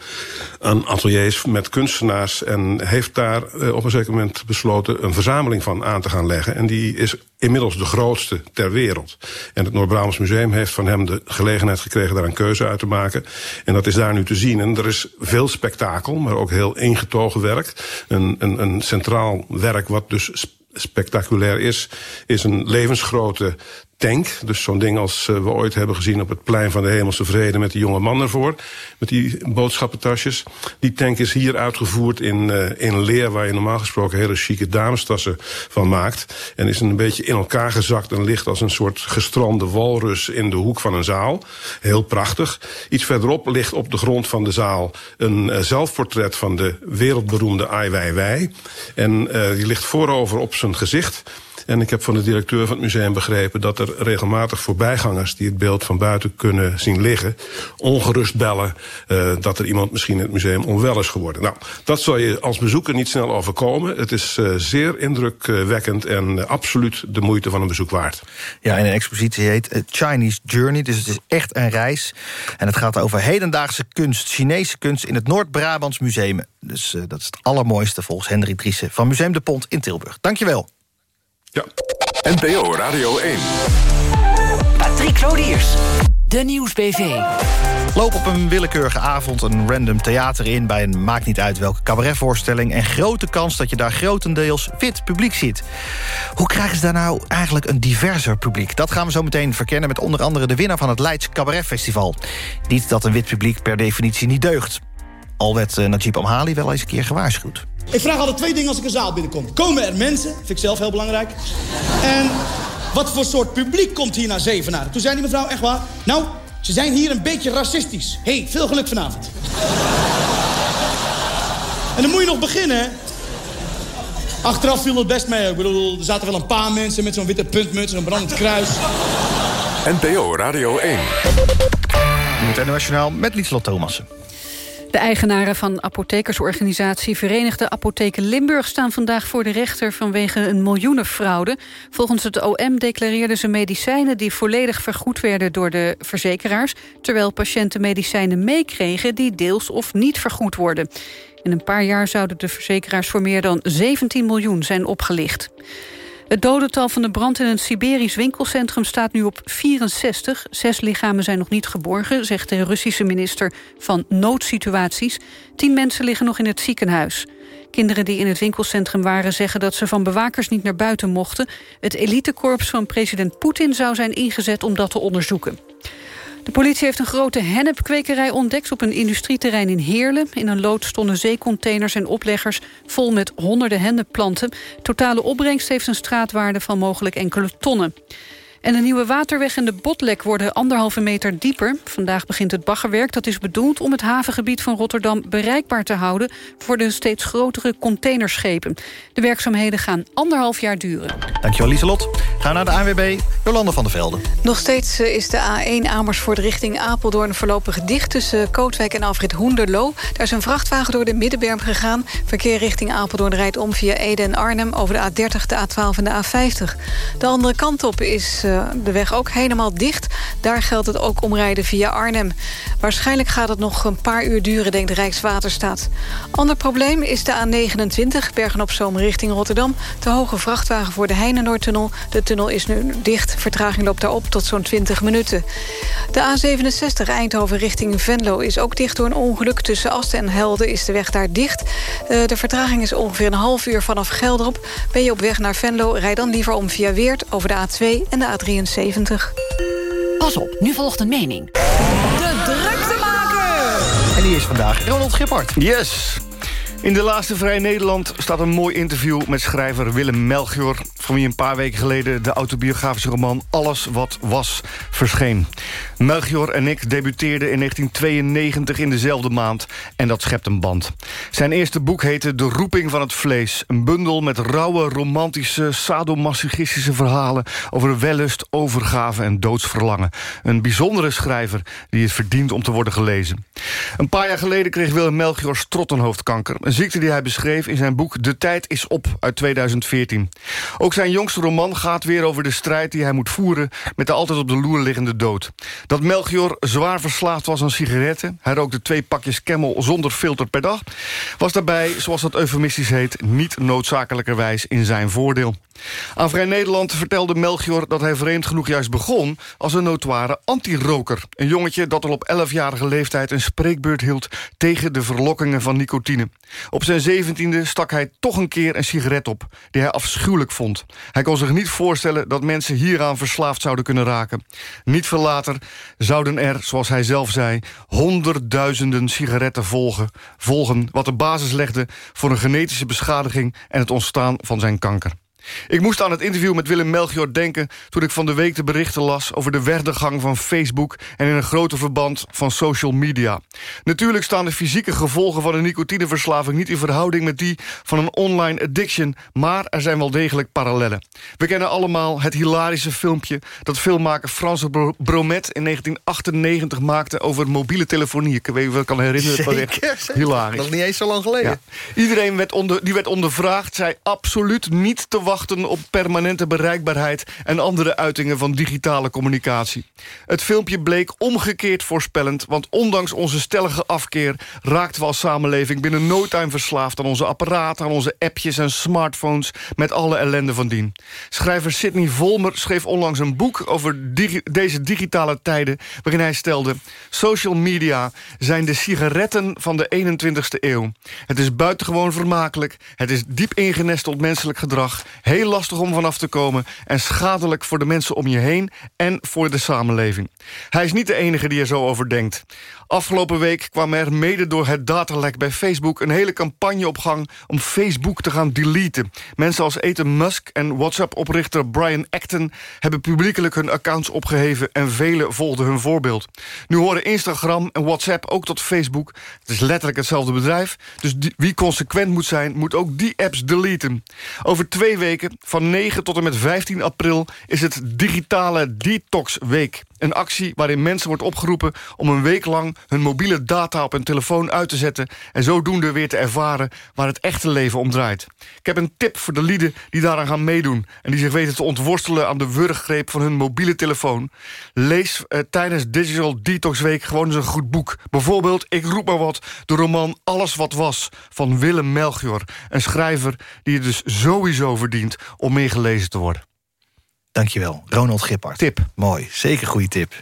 aan ateliers met kunstenaars... en heeft daar op een zeker moment besloten een verzameling van aan te gaan leggen. En die is inmiddels de grootste ter wereld. En het Noord-Brabants Museum heeft van hem de gelegenheid gekregen... daar een keuze uit te maken. En dat is daar nu te zien. En er is veel spektakel, maar ook heel ingetogen werk. Een, een, een centraal werk wat dus spectaculair is... is een levensgrote tank. Dus zo'n ding als uh, we ooit hebben gezien op het plein van de Hemelse Vrede... met die jonge man ervoor, met die boodschappentasjes. Die tank is hier uitgevoerd in, uh, in leer... waar je normaal gesproken hele chique damestassen van maakt. En is een beetje in elkaar gezakt en ligt als een soort gestrande walrus... in de hoek van een zaal. Heel prachtig. Iets verderop ligt op de grond van de zaal... een uh, zelfportret van de wereldberoemde Ai Weiwei. En die ligt voorover op zijn gezicht... En ik heb van de directeur van het museum begrepen... dat er regelmatig voorbijgangers die het beeld van buiten kunnen zien liggen... ongerust bellen uh, dat er iemand misschien in het museum onwel is geworden. Nou, dat zal je als bezoeker niet snel overkomen. Het is uh, zeer indrukwekkend en absoluut de moeite van een bezoek waard. Ja, en een expositie heet Chinese Journey, dus het is echt een reis. En het gaat over hedendaagse kunst, Chinese kunst... in het Noord-Brabants Museum. Dus dat is het allermooiste volgens Hendrik Driessen... van Museum de Pont in Tilburg. Dankjewel. Ja. NPO Radio 1. Patrick Lodiers. De Nieuwsbv. Loop op een willekeurige avond een random theater in... bij een maakt niet uit welke cabaretvoorstelling... en grote kans dat je daar grotendeels wit publiek ziet. Hoe krijgen ze daar nou eigenlijk een diverser publiek? Dat gaan we zo meteen verkennen met onder andere de winnaar van het Leids Cabaret Festival. Niet dat een wit publiek per definitie niet deugt. Al werd uh, Najib Amhali wel eens een keer gewaarschuwd. Ik vraag altijd twee dingen als ik een zaal binnenkom. Komen er mensen? Vind ik zelf heel belangrijk. En wat voor soort publiek komt hier naar Zevenaar? Toen zei die mevrouw, echt waar? Nou, ze zijn hier een beetje racistisch. hey, veel geluk vanavond. en dan moet je nog beginnen, hè? Achteraf viel het best mee. Ik bedoel, er zaten wel een paar mensen met zo'n witte puntmuts en een brandend kruis. NPO Radio 1. Het Nationaal met Lieslot Thomassen. De eigenaren van apothekersorganisatie Verenigde Apotheken Limburg... staan vandaag voor de rechter vanwege een miljoenenfraude. Volgens het OM declareerden ze medicijnen... die volledig vergoed werden door de verzekeraars... terwijl patiënten medicijnen meekregen... die deels of niet vergoed worden. In een paar jaar zouden de verzekeraars voor meer dan 17 miljoen zijn opgelicht. Het dodental van de brand in een Siberisch winkelcentrum staat nu op 64. Zes lichamen zijn nog niet geborgen, zegt de Russische minister van Noodsituaties. Tien mensen liggen nog in het ziekenhuis. Kinderen die in het winkelcentrum waren zeggen dat ze van bewakers niet naar buiten mochten. Het elitekorps van president Poetin zou zijn ingezet om dat te onderzoeken. De politie heeft een grote hennepkwekerij ontdekt op een industrieterrein in Heerlen. In een loods stonden zeecontainers en opleggers vol met honderden hennepplanten. Totale opbrengst heeft een straatwaarde van mogelijk enkele tonnen. En de nieuwe waterweg en de botlek worden anderhalve meter dieper. Vandaag begint het baggerwerk. Dat is bedoeld om het havengebied van Rotterdam bereikbaar te houden... voor de steeds grotere containerschepen. De werkzaamheden gaan anderhalf jaar duren. Dankjewel, Lieselot. Ga naar de ANWB, Jolanda van der Velden. Nog steeds eh, is de A1 Amersfoort richting Apeldoorn voorlopig dicht... tussen Kootwijk en Alfred Hoenderloo. Daar is een vrachtwagen door de Middenberm gegaan. Verkeer richting Apeldoorn rijdt om via Ede en Arnhem... over de A30, de A12 en de A50. De andere kant op is de weg ook helemaal dicht. Daar geldt het ook omrijden via Arnhem. Waarschijnlijk gaat het nog een paar uur duren, denkt de Rijkswaterstaat. Ander probleem is de A29, Bergen-op-Zoom richting Rotterdam. Te hoge vrachtwagen voor de Heinenoordtunnel. De tunnel is nu dicht. Vertraging loopt daarop tot zo'n 20 minuten. De A67 Eindhoven richting Venlo is ook dicht door een ongeluk. Tussen Asten en Helden is de weg daar dicht. De vertraging is ongeveer een half uur vanaf Gelderop. Ben je op weg naar Venlo, rijd dan liever om via Weert... over de A2 en de A73. Pas op, nu volgt een mening. De druktemaker! En die is vandaag Ronald Gippard. Yes! In de laatste Vrij Nederland staat een mooi interview met schrijver Willem Melchior... van wie een paar weken geleden de autobiografische roman Alles Wat Was verscheen. Melchior en ik debuteerden in 1992 in dezelfde maand en dat schept een band. Zijn eerste boek heette De Roeping van het Vlees. Een bundel met rauwe, romantische, sadomasochistische verhalen... over wellust, overgave en doodsverlangen. Een bijzondere schrijver die het verdient om te worden gelezen. Een paar jaar geleden kreeg Willem Melchior strottenhoofdkanker... Een ziekte die hij beschreef in zijn boek De Tijd is op uit 2014. Ook zijn jongste roman gaat weer over de strijd die hij moet voeren... met de altijd op de loer liggende dood. Dat Melchior zwaar verslaafd was aan sigaretten... hij rookte twee pakjes Camel zonder filter per dag... was daarbij, zoals dat eufemistisch heet... niet noodzakelijkerwijs in zijn voordeel. Aan Vrij Nederland vertelde Melchior dat hij vreemd genoeg juist begon... als een notoire anti-roker. Een jongetje dat al op 11-jarige leeftijd een spreekbeurt hield... tegen de verlokkingen van nicotine. Op zijn zeventiende stak hij toch een keer een sigaret op... die hij afschuwelijk vond. Hij kon zich niet voorstellen dat mensen hieraan verslaafd zouden kunnen raken. Niet veel later zouden er, zoals hij zelf zei... honderdduizenden sigaretten volgen, volgen... wat de basis legde voor een genetische beschadiging... en het ontstaan van zijn kanker. Ik moest aan het interview met Willem Melchior denken... toen ik van de week de berichten las over de werdegang van Facebook... en in een groter verband van social media. Natuurlijk staan de fysieke gevolgen van een nicotineverslaving... niet in verhouding met die van een online addiction... maar er zijn wel degelijk parallellen. We kennen allemaal het hilarische filmpje... dat filmmaker Frans Bromet in 1998 maakte... over mobiele telefonie. Ik weet niet of ik kan herinneren. Zeker, het was echt hilarisch. Dat is niet eens zo lang geleden. Ja. Iedereen werd onder, die werd ondervraagd, zei absoluut niet te wachten op permanente bereikbaarheid... en andere uitingen van digitale communicatie. Het filmpje bleek omgekeerd voorspellend... want ondanks onze stellige afkeer raakten we als samenleving... binnen no time verslaafd aan onze apparaten, aan onze appjes en smartphones... met alle ellende van dien. Schrijver Sidney Volmer schreef onlangs een boek over deze digitale tijden... waarin hij stelde... social media zijn de sigaretten van de 21ste eeuw. Het is buitengewoon vermakelijk, het is diep ingenesteld menselijk gedrag heel lastig om vanaf te komen... en schadelijk voor de mensen om je heen en voor de samenleving. Hij is niet de enige die er zo over denkt. Afgelopen week kwam er mede door het datalek bij Facebook... een hele campagne op gang om Facebook te gaan deleten. Mensen als Ethan Musk en WhatsApp-oprichter Brian Acton... hebben publiekelijk hun accounts opgeheven... en velen volgden hun voorbeeld. Nu horen Instagram en WhatsApp ook tot Facebook. Het is letterlijk hetzelfde bedrijf. Dus wie consequent moet zijn, moet ook die apps deleten. Over twee weken, van 9 tot en met 15 april... is het Digitale Detox Week. Een actie waarin mensen wordt opgeroepen om een week lang hun mobiele data op hun telefoon uit te zetten... en zodoende weer te ervaren waar het echte leven om draait. Ik heb een tip voor de lieden die daaraan gaan meedoen... en die zich weten te ontworstelen aan de wurggreep van hun mobiele telefoon. Lees uh, tijdens Digital Detox Week gewoon eens een goed boek. Bijvoorbeeld, ik roep maar wat, de roman Alles Wat Was... van Willem Melchior, een schrijver die het dus sowieso verdient... om meer gelezen te worden. Dankjewel, Ronald Gippard. Tip. Mooi, zeker goede tip.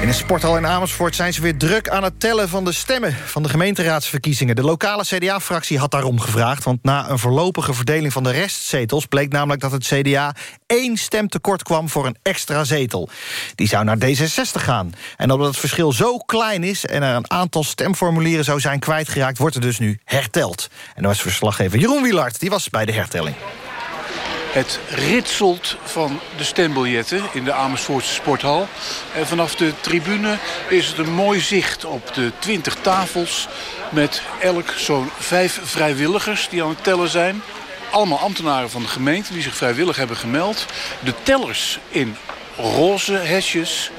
In een sporthal in Amersfoort zijn ze weer druk aan het tellen van de stemmen van de gemeenteraadsverkiezingen. De lokale CDA-fractie had daarom gevraagd, want na een voorlopige verdeling van de restzetels bleek namelijk dat het CDA één stem tekort kwam voor een extra zetel. Die zou naar D66 gaan. En omdat het verschil zo klein is en er een aantal stemformulieren zou zijn kwijtgeraakt, wordt er dus nu herteld. En dat was verslaggever Jeroen Wielard, die was bij de hertelling. Het ritselt van de stembiljetten in de Amersfoortse sporthal. En vanaf de tribune is het een mooi zicht op de 20 tafels... met elk zo'n vijf vrijwilligers die aan het tellen zijn. Allemaal ambtenaren van de gemeente die zich vrijwillig hebben gemeld. De tellers in roze hesjes,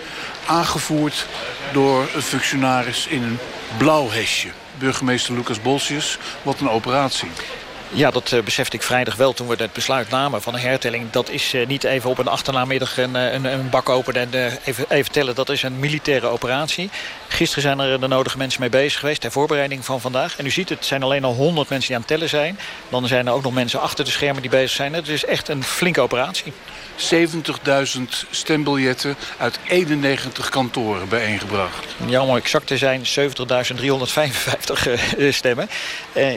aangevoerd door een functionaris in een blauw hesje. Burgemeester Lucas Bolsius, wat een operatie. Ja, dat uh, besefte ik vrijdag wel toen we het besluit namen van een hertelling. Dat is uh, niet even op een achternaamiddag een, een, een bak openen en even, even tellen. Dat is een militaire operatie. Gisteren zijn er de nodige mensen mee bezig geweest ter voorbereiding van vandaag. En u ziet, het zijn alleen al 100 mensen die aan het tellen zijn. Dan zijn er ook nog mensen achter de schermen die bezig zijn. Het is echt een flinke operatie. 70.000 stembiljetten uit 91 kantoren bijeengebracht. Ja, om exact te zijn 70.355 stemmen.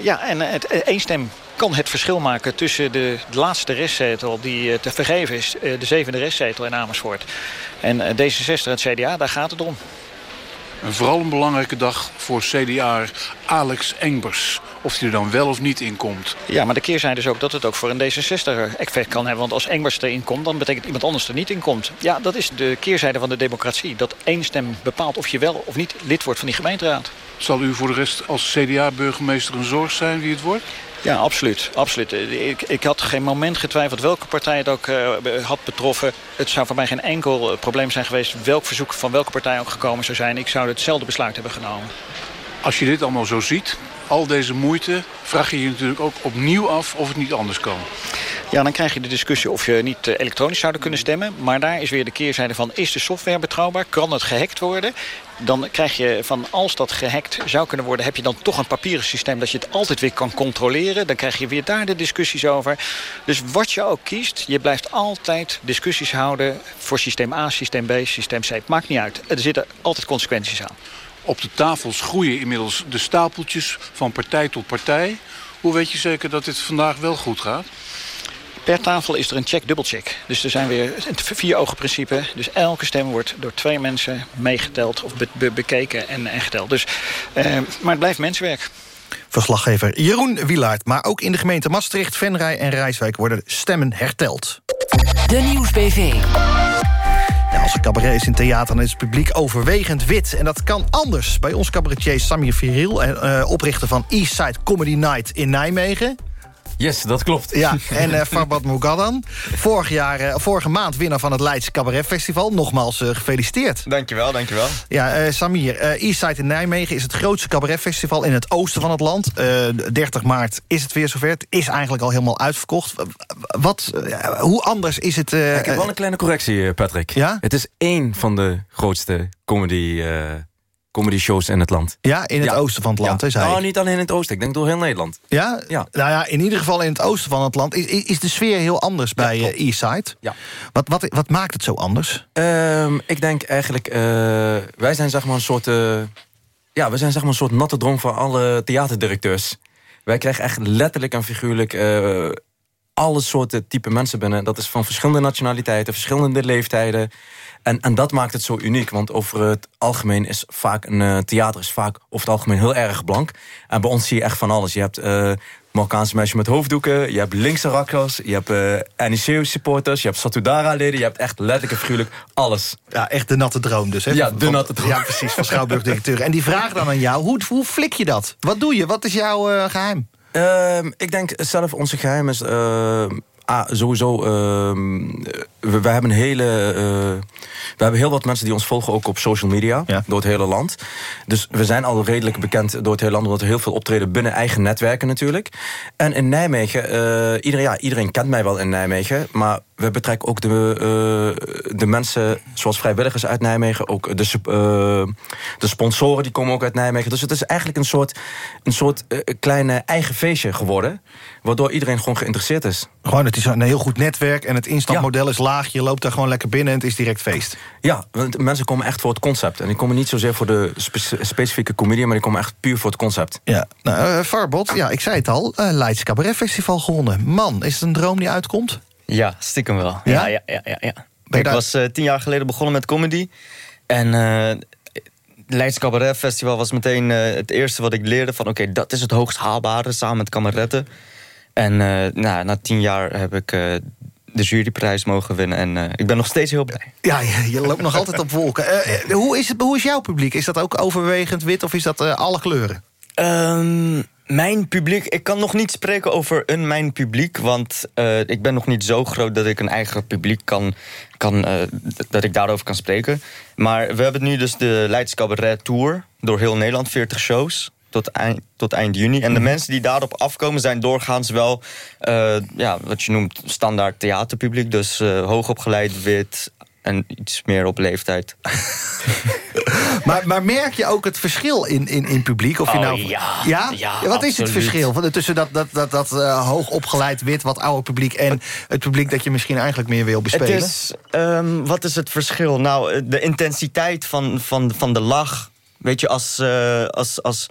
ja, en het, één stem kan het verschil maken tussen de, de laatste restzetel die te vergeven is. De zevende restzetel in Amersfoort. En D66 en het CDA, daar gaat het om. En vooral een belangrijke dag voor CDA Alex Engbers. Of hij er dan wel of niet in komt. Ja, maar de keerzijde is ook dat het ook voor een D66 effect kan hebben. Want als Engbers erin komt, dan betekent iemand anders er niet in komt. Ja, dat is de keerzijde van de democratie. Dat één stem bepaalt of je wel of niet lid wordt van die gemeenteraad. Zal u voor de rest als CDA-burgemeester een zorg zijn wie het wordt? Ja, absoluut. absoluut. Ik, ik had geen moment getwijfeld welke partij het ook uh, had betroffen. Het zou voor mij geen enkel probleem zijn geweest... welk verzoek van welke partij ook gekomen zou zijn. Ik zou hetzelfde besluit hebben genomen. Als je dit allemaal zo ziet, al deze moeite... vraag je je natuurlijk ook opnieuw af of het niet anders kan. Ja, dan krijg je de discussie of je niet elektronisch zouden kunnen stemmen. Maar daar is weer de keerzijde van, is de software betrouwbaar? Kan het gehackt worden? Dan krijg je van, als dat gehackt zou kunnen worden... heb je dan toch een papieren systeem dat je het altijd weer kan controleren. Dan krijg je weer daar de discussies over. Dus wat je ook kiest, je blijft altijd discussies houden... voor systeem A, systeem B, systeem C. Maakt niet uit. Er zitten altijd consequenties aan. Op de tafels groeien inmiddels de stapeltjes van partij tot partij. Hoe weet je zeker dat dit vandaag wel goed gaat? Per tafel is er een check, dubbelcheck. Dus er zijn weer het vier ogen principe. Dus elke stem wordt door twee mensen meegeteld of be- be- bekeken en, en geteld. Dus, eh, maar het blijft menswerk. Verslaggever Jeroen Wielaert. Maar ook in de gemeente Maastricht, Venray en Rijswijk... worden stemmen herteld. De Nieuwsbv. Als er cabaret is in theater, dan is het publiek overwegend wit. En dat kan anders. Bij ons cabaretier Samir Viril, eh, oprichter van Eastside Comedy Night in Nijmegen... Yes, dat klopt. Ja, [laughs] en uh, Farbat Mugaddan. Vorig jaar, uh, vorige maand winnaar van het Leidse Cabaret Festival. Nogmaals uh, gefeliciteerd. Dankjewel, dankjewel. Ja, Samir, Eastside in Nijmegen is het grootste cabaretfestival in het oosten van het land. 30 maart is het weer zover. Het is eigenlijk al helemaal uitverkocht. Wat, hoe anders is het? ik heb wel een kleine correctie, Patrick. Ja? Het is één van de grootste comedy comedy shows in het land. Ja, in het ja. oosten van het land, ja. zei Nou, ik. niet alleen in het oosten. Ik denk door heel Nederland. Ja? ja? Nou ja, in ieder geval in het oosten van het land... is, is de sfeer heel anders bij uh, Eastside. Ja. Wat, wat, wat maakt het zo anders? Um, ik denk eigenlijk... Uh, wij zijn zeg maar een soort... Uh, ja, we zijn zeg maar een soort natte droom van alle theaterdirecteurs. Wij krijgen echt letterlijk en figuurlijk... alle soorten type mensen binnen. Dat is van verschillende nationaliteiten, verschillende leeftijden... En, en dat maakt het zo uniek, want over het algemeen is vaak een uh, theater is vaak over het algemeen heel erg blank. En bij ons zie je echt van alles. Je hebt uh, Marokkaanse meisjes met hoofddoeken, je hebt linkse rakkers, je hebt uh, NEC-supporters, je hebt Satudara-leden, je hebt echt letterlijk en figuurlijk alles. Ja, echt de natte droom dus, hè? Ja, de natte droom. Ja, precies, van Schouwburg-directeur. En die vraag dan aan jou, hoe, hoe flik je dat? Wat doe je? Wat is jouw uh, geheim? Uh, ik denk zelf, onze geheim is... Uh, Ah, sowieso, uh, we, we, hebben hele, uh, we hebben heel wat mensen die ons volgen ook op social media, ja. door het hele land. Dus we zijn al redelijk bekend door het hele land, omdat er heel veel optreden binnen eigen netwerken natuurlijk. En in Nijmegen, uh, iedereen, ja, iedereen kent mij wel in Nijmegen, maar we betrekken ook de, de mensen zoals vrijwilligers uit Nijmegen, ook de, de sponsoren die komen ook uit Nijmegen. Dus het is eigenlijk een soort, een soort kleine eigen feestje geworden, waardoor iedereen gewoon geïnteresseerd is. Gewoon, het is een heel goed netwerk en het instapmodel ja. is laag. Je loopt daar gewoon lekker binnen en het is direct feest. Ja, want mensen komen echt voor het concept. En die komen niet zozeer voor de spe specifieke comedie... maar die komen echt puur voor het concept. Ja, nou, Farbot, ja, ik zei het al. Leids Cabaret Festival gewonnen. Man, is het een droom die uitkomt? Ja, stiekem wel. Ja? Ja, ja, ja. ja. Ik daar... was uh, tien jaar geleden begonnen met comedy. En Leids Cabaret Festival was meteen het eerste wat ik leerde... van oké, okay, dat is het hoogst haalbare, samen met kameretten. En uh, nou, na tien jaar heb ik uh, de juryprijs mogen winnen. En uh, ik ben nog steeds heel blij. Ja, je, je loopt nog [laughs] altijd op wolken. hoe, is het, hoe is jouw publiek? Is dat ook overwegend wit of is dat alle kleuren? Um, mijn publiek, ik kan nog niet spreken over een mijn publiek. Want ik ben nog niet zo groot dat ik een eigen publiek kan... kan dat ik daarover kan spreken. Maar we hebben nu dus de Leids Cabaret Tour. Door heel Nederland, 40 shows tot eind, tot eind juni. En de mensen die daarop afkomen zijn doorgaans wel... Uh, ja, wat je noemt standaard theaterpubliek. Dus hoogopgeleid, wit en iets meer op leeftijd. [laughs] maar, maar merk je ook het verschil in, in, in publiek? Of je oh, nou, ja, ja? ja Wat absoluut. is het verschil van, tussen dat, dat, dat, dat uh, hoogopgeleid, wit, wat oude publiek... en het publiek dat je misschien eigenlijk meer wil bespelen? Het is, um, wat is het verschil? Nou, de intensiteit van, van, van de lach... Weet je, als... Uh, als, als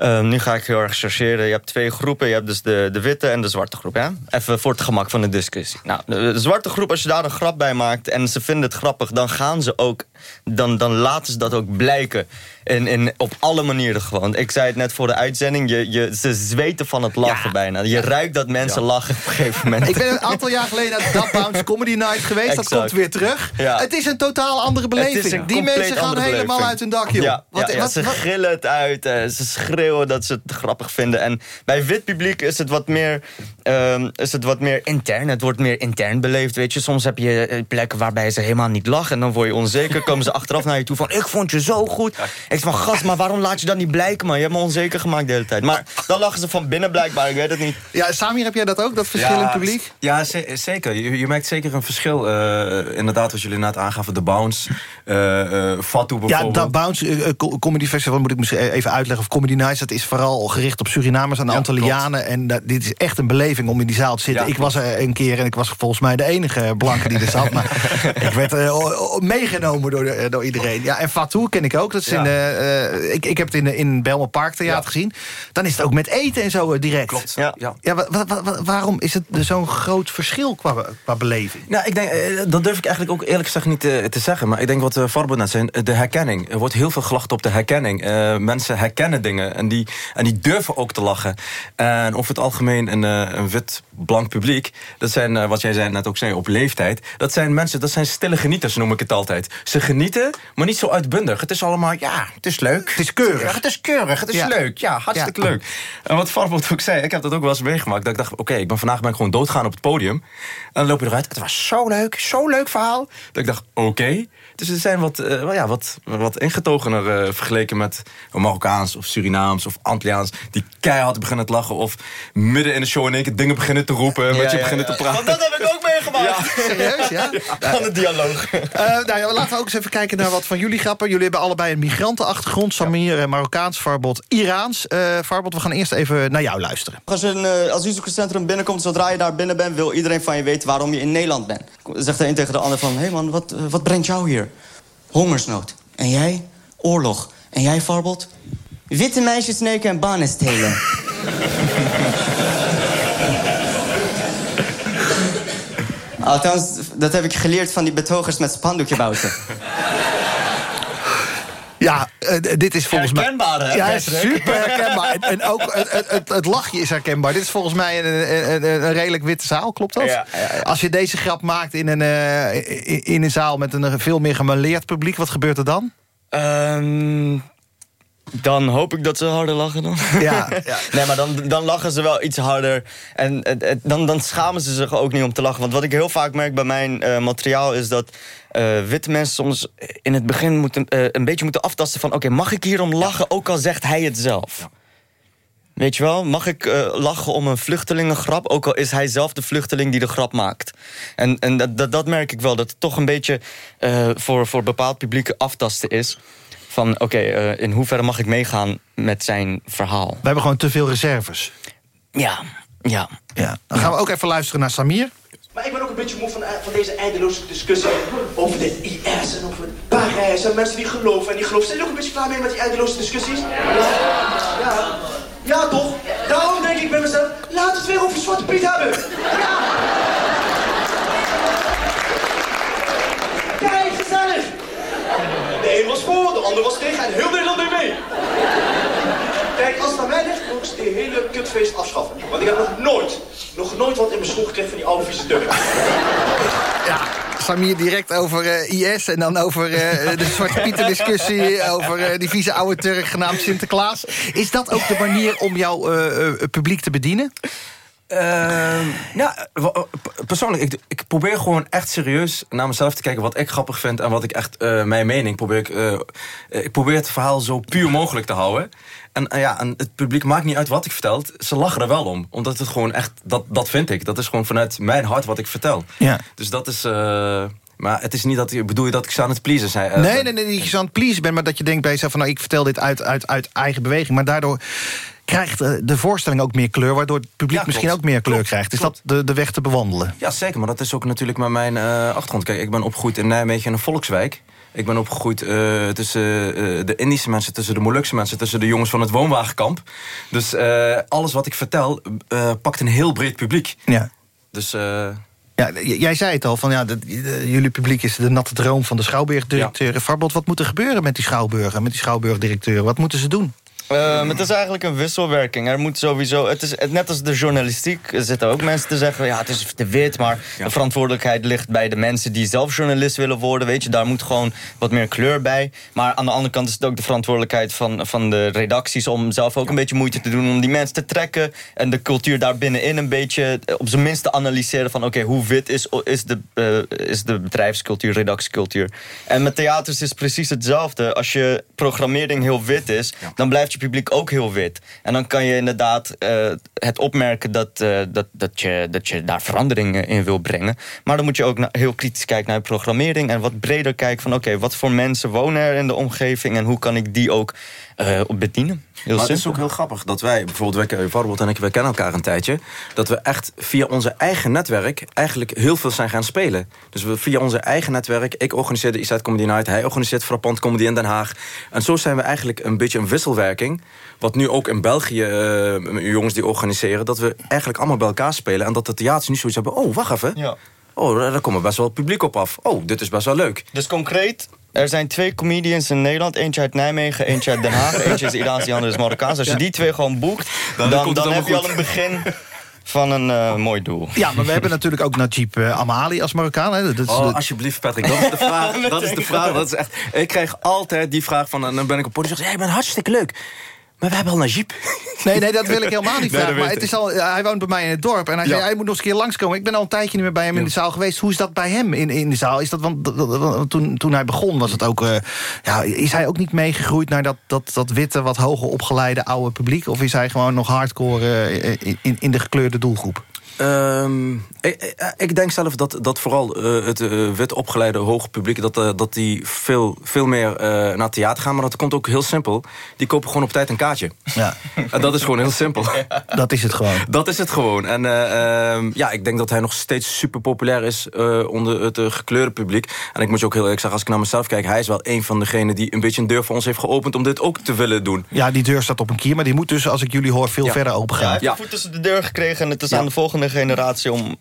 uh, nu ga ik heel erg chargeren. Je hebt twee groepen. Je hebt dus de, de witte en de zwarte groep. Hè? Even voor het gemak van de discussie. Nou, de, zwarte groep, als je daar een grap bij maakt... en ze vinden het grappig, dan gaan ze ook... dan, dan laten ze dat ook blijken. In, in, op alle manieren gewoon. Ik zei het net voor de uitzending. Je, je, ze zweten van het lachen ja. bijna. Je ruikt dat mensen ja. lachen op een gegeven moment. Ik ben een aantal jaar geleden naar Dap Bounce Comedy Night geweest. Exact. Dat komt weer terug. Ja. Het is een totaal andere beleving. Die mensen gaan helemaal beleving. uit hun dak, joh. Ja, wat, wat, ze wat? gillen het uit. Uh, ze schreeuwen dat ze het grappig vinden. En bij wit publiek is het wat meer, um, is het wat meer intern. Het wordt meer intern beleefd, weet je. Soms heb je plekken waarbij ze helemaal niet lachen. En dan word je onzeker. Komen ze achteraf naar je toe van... ik vond je zo goed. Ik van, gast, maar waarom laat je dat niet blijken, man? Je hebt me onzeker gemaakt de hele tijd. Maar dan lachen ze van binnen blijkbaar, ik weet het niet. Ja, Samir, heb jij dat ook, dat verschil ja, in publiek? Ja, zeker. Je, je, merkt zeker een verschil. Uh, inderdaad, wat jullie net aangaven, de Bounce, uh, uh, Fatou bijvoorbeeld. Ja, de Bounce Comedy Festival moet ik misschien even uitleggen. Of Comedy Nights, dat is vooral gericht op Surinamers en ja, Antillianen. En dat, dit is echt een beleving. Beleving om in die zaal te zitten. Ja, ik was er een keer en ik was volgens mij de enige blanke die er zat. Maar [laughs] ik werd eh, meegenomen door, de- door iedereen. Ja, en Fatou ken ik ook. Dat is Ja. in, eh, eh, ik, ik heb het in, de- in Park Theater gezien. Dan is het ook met eten en zo eh, direct. Klopt. Ja. ja. Ja, wa- wa- wa- wa- waarom is het zo'n groot verschil qua, qua beleving? Nou, ik denk, eh, dat durf ik eigenlijk ook eerlijk gezegd niet te, te zeggen. Maar ik denk wat Farbo net zei, de herkenning. Er wordt heel veel gelachen op de herkenning. Eh, mensen herkennen dingen en die, en die durven ook te lachen. En over het algemeen een, eh, een wit, blank publiek... dat zijn, eh, wat jij zei, net ook zei, op leeftijd... dat zijn mensen, dat zijn stille genieters, noem ik het altijd. Ze genieten, maar niet zo uitbundig. Het is allemaal, ja, het is leuk. Het is keurig. Ja, het is keurig, het is Ja. leuk. Ja, hartstikke Ja. leuk. En wat Farbo ook zei, ik heb dat ook wel eens meegemaakt. Dat ik dacht, oké, ik ben vandaag ben ik gewoon doodgaan op het podium. En dan loop je eruit. Het was zo leuk, zo leuk verhaal. Dat ik dacht, oké. Dus ze zijn wat, eh, wel ja, wat, wat ingetogener eh, vergeleken met Marokkaans of Surinaams of Antilliaans. Die keihard beginnen te lachen of midden in de show in één keer dingen beginnen te roepen. en met je ja, beginnen ja. te praten. Want dat heb ik ook meegemaakt. [laughs] Serieus, ja? Van de dialoog. Eh, nou ja, laten we ook eens even kijken naar wat van jullie grappen. Jullie hebben allebei een migrantenachtergrond. Samir, Marokkaans, Farbot, Iraans. Eh Farbot, we gaan eerst even naar jou luisteren. Als je een uh, asielzoekerscentrum binnenkomt, zodra je daar binnen bent... wil iedereen van je weten waarom je in Nederland bent. Zegt de een tegen de ander van... hé hey man, wat, uh, wat brengt jou hier? Hongersnood. En jij? Oorlog. En jij, Farbot? Witte meisjes neuken en banen stelen. [laughs] Althans, dat heb ik geleerd van die betogers met spandoekje buiten. Uh, dit is volgens herkenbaar, mij... hè, Ja, super herkenbaar. En, ook het, het, lachje is herkenbaar. Dit is volgens mij een, een, een redelijk witte zaal, klopt dat? Ja, ja, ja. Als je deze grap maakt in een, uh, in, een zaal met een veel meer gemaleerd publiek... wat gebeurt er dan? Um, dan hoop ik dat ze harder lachen dan. Ja, [laughs] ja. nee, maar dan, dan lachen ze wel iets harder. En dan, dan schamen ze zich ook niet om te lachen. Want wat ik heel vaak merk bij mijn uh, materiaal is dat... Uh, witte mensen soms in het begin moeten, uh, een beetje moeten aftasten van... oké, okay, mag ik hierom lachen, ook al zegt hij het zelf? Ja. Weet je wel, mag ik uh, lachen om een vluchtelingengrap... ook al is hij zelf de vluchteling die de grap maakt? En, en dat, dat, dat merk ik wel, dat het toch een beetje voor, voor bepaald publiek aftasten is van oké, okay, in hoeverre mag ik meegaan met zijn verhaal? We hebben gewoon te veel reserves. Ja, ja. ja. Dan gaan we ook even luisteren naar Samir. Maar ik ben ook een beetje moe van, van deze eindeloze discussie over dit IS en over Parijs en mensen die geloven en die geloven. Zijn jullie ook een beetje klaar mee met die eindeloze discussies? Ja. Ja, toch? Daarom denk ik bij mezelf, we het weer over Zwarte Piet hebben. Ja! Kijk, gezellig! De een was voor, de ander was tegen en heel Nederland mee. Kijk, als ligt, moet ik die hele kutfeest afschaffen. Want ik heb nog nooit, nog nooit wat in mijn schoen gekregen van die oude vieze dukken. Ja, Samir direct over uh, IS en dan over uh, de Zwarte Pieter discussie... over uh, die vieze oude Turk genaamd Sinterklaas. Is dat ook de manier om jouw publiek te bedienen? Uh, ja, persoonlijk, ik, ik, probeer gewoon echt serieus naar mezelf te kijken wat ik grappig vind en wat ik echt, uh, mijn mening probeer ik. Uh, ik probeer het verhaal zo puur mogelijk te houden. En ja, en het publiek maakt niet uit wat ik vertel. Ze lachen er wel om. Omdat het gewoon echt, dat, dat vind ik. Dat is gewoon vanuit mijn hart wat ik vertel. Ja. Dus dat is. Maar het is niet dat bedoel je dat ik ze aan het pleasen zijn. Uh, nee, nee, nee, dat je aan het pleasen bent, maar dat je denkt bij jezelf van nou, ik vertel dit uit, uit, uit eigen beweging. Maar daardoor krijgt de voorstelling ook meer kleur... waardoor het publiek ja, misschien ook meer kleur klopt, krijgt. Is klopt. dat de, de weg te bewandelen? Ja, zeker. Maar dat is ook natuurlijk met mijn uh, achtergrond. Kijk, ik ben opgegroeid in Nijmegen in een volkswijk. Ik ben opgegroeid uh, tussen uh, de Indische mensen, tussen de Molukse mensen... tussen de jongens van het woonwagenkamp. Dus alles wat ik vertel pakt een heel breed publiek. Ja. Dus... Ja, jij zei het al, van, ja, de, de, jullie publiek is de natte droom van de schouwburgdirecteur. Ja. Farbot, wat moet er gebeuren met die schouwburgen, met die schouwburgdirecteur? Wat moeten ze doen? Uh, het is eigenlijk een wisselwerking. Er moet sowieso, het is, net als de journalistiek er zitten ook mensen te zeggen... ja, het is te wit, maar ja. de verantwoordelijkheid ligt bij de mensen... die zelf journalist willen worden, weet je. Daar moet gewoon wat meer kleur bij. Maar aan de andere kant is het ook de verantwoordelijkheid van, van de redacties... om zelf ook een beetje moeite te doen om die mensen te trekken... en de cultuur daar binnenin een beetje op zijn minst te analyseren... van oké, okay, hoe wit is, is, de, uh, is de bedrijfscultuur, redactiecultuur. En met theaters is het precies hetzelfde. Als je programmering heel wit is, ja. dan blijft je publiek ook heel wit. En dan kan je inderdaad uh, het opmerken dat, uh, dat, dat, je, dat je daar veranderingen in wil brengen. Maar dan moet je ook heel kritisch kijken naar je programmering... en wat breder kijken van oké, wat voor mensen wonen er in de omgeving... en hoe kan ik die ook Uh, op bedienen. Heel maar het is ook heel grappig dat wij, bijvoorbeeld wij, Varbold en ik, wij kennen elkaar een tijdje. Dat we echt via onze eigen netwerk eigenlijk heel veel zijn gaan spelen. Dus we via onze eigen netwerk, ik organiseerde de Eastside Comedy Night, hij organiseert Frappant Comedy in Den Haag. En zo zijn we eigenlijk een beetje een wisselwerking. Wat nu ook in België, uh, jongens die organiseren, dat we eigenlijk allemaal bij elkaar spelen. En dat de theaters nu zoiets hebben, oh wacht even. Ja. Oh, daar komen best wel publiek op af. Oh, dit is best wel leuk. Dus concreet, er zijn twee comedians in Nederland. Eentje uit Nijmegen, eentje uit Den Haag. [laughs] eentje is Iraans, die andere is Marokkaans. Als je die twee gewoon boekt, dan, dan, dan heb je al een begin van een uh, mooi doel. Ja, maar we hebben natuurlijk ook Najib uh, Amali als Marokkaan. Hè? Dat is oh, alsjeblieft Patrick, dat is de vraag. [laughs] dat is de vraag. Dat is echt, ik krijg altijd die vraag van, dan ben ik op podium en zeg jij bent hartstikke leuk. Maar we hebben al Najib. [laughs] Nee, nee, dat wil ik helemaal niet vragen. maar het is al, hij woont bij mij in het dorp. En hij zei, hij moet nog eens een keer langskomen. Ik ben al een tijdje niet meer bij hem in de zaal geweest. Hoe is dat bij hem in, in de zaal? Is dat, want, toen, toen hij begon was het ook... Uh, ja, is hij ook niet meegegroeid naar dat, dat, dat witte, wat hoger opgeleide oude publiek? Of is hij gewoon nog hardcore uh, in, in de gekleurde doelgroep? Um, ik, ik, denk zelf dat, dat vooral uh, het uh, wit opgeleide hoge publiek... dat, uh, dat die veel, veel meer naar theater gaan. Maar dat komt ook heel simpel. Die kopen gewoon op tijd een kaartje. Ja. [laughs] en dat is gewoon heel simpel. [laughs] Dat is het gewoon. [laughs] Dat is het gewoon. En um, ja, ik denk dat hij nog steeds super populair is... onder het gekleurde publiek. En ik moet je ook heel eerlijk zeggen, als ik naar mezelf kijk... hij is wel een van degenen die een beetje een deur voor ons heeft geopend... om dit ook te willen doen. Ja, die deur staat op een kier. Maar die moet dus, als ik jullie hoor, veel verder open gaan. Ja, hij heeft voet tussen de deur gekregen... en het is aan de volgende generatie om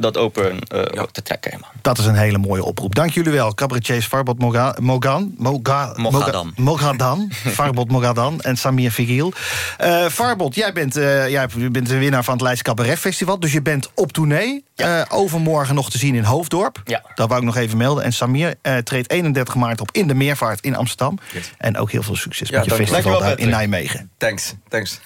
dat open uh, te trekken. Helemaal. Dat is een hele mooie oproep. Dank jullie wel, cabaretiers Farbot Mogan, Mogan, Moga, Mogadan. Mogadan, [laughs] Farbot Mogadan en Samir Figil. Uh, Farbot, jij bent, uh, jij bent de winnaar van het Leids Cabaret Festival... dus je bent op tournee. Ja. overmorgen nog te zien in Hoofddorp. Ja. Dat wou ik nog even melden. En Samir treedt 31 maart op in de Meervaart in Amsterdam. Yes. En ook heel veel succes ja, met je festival daar in Nijmegen. Thanks, thanks.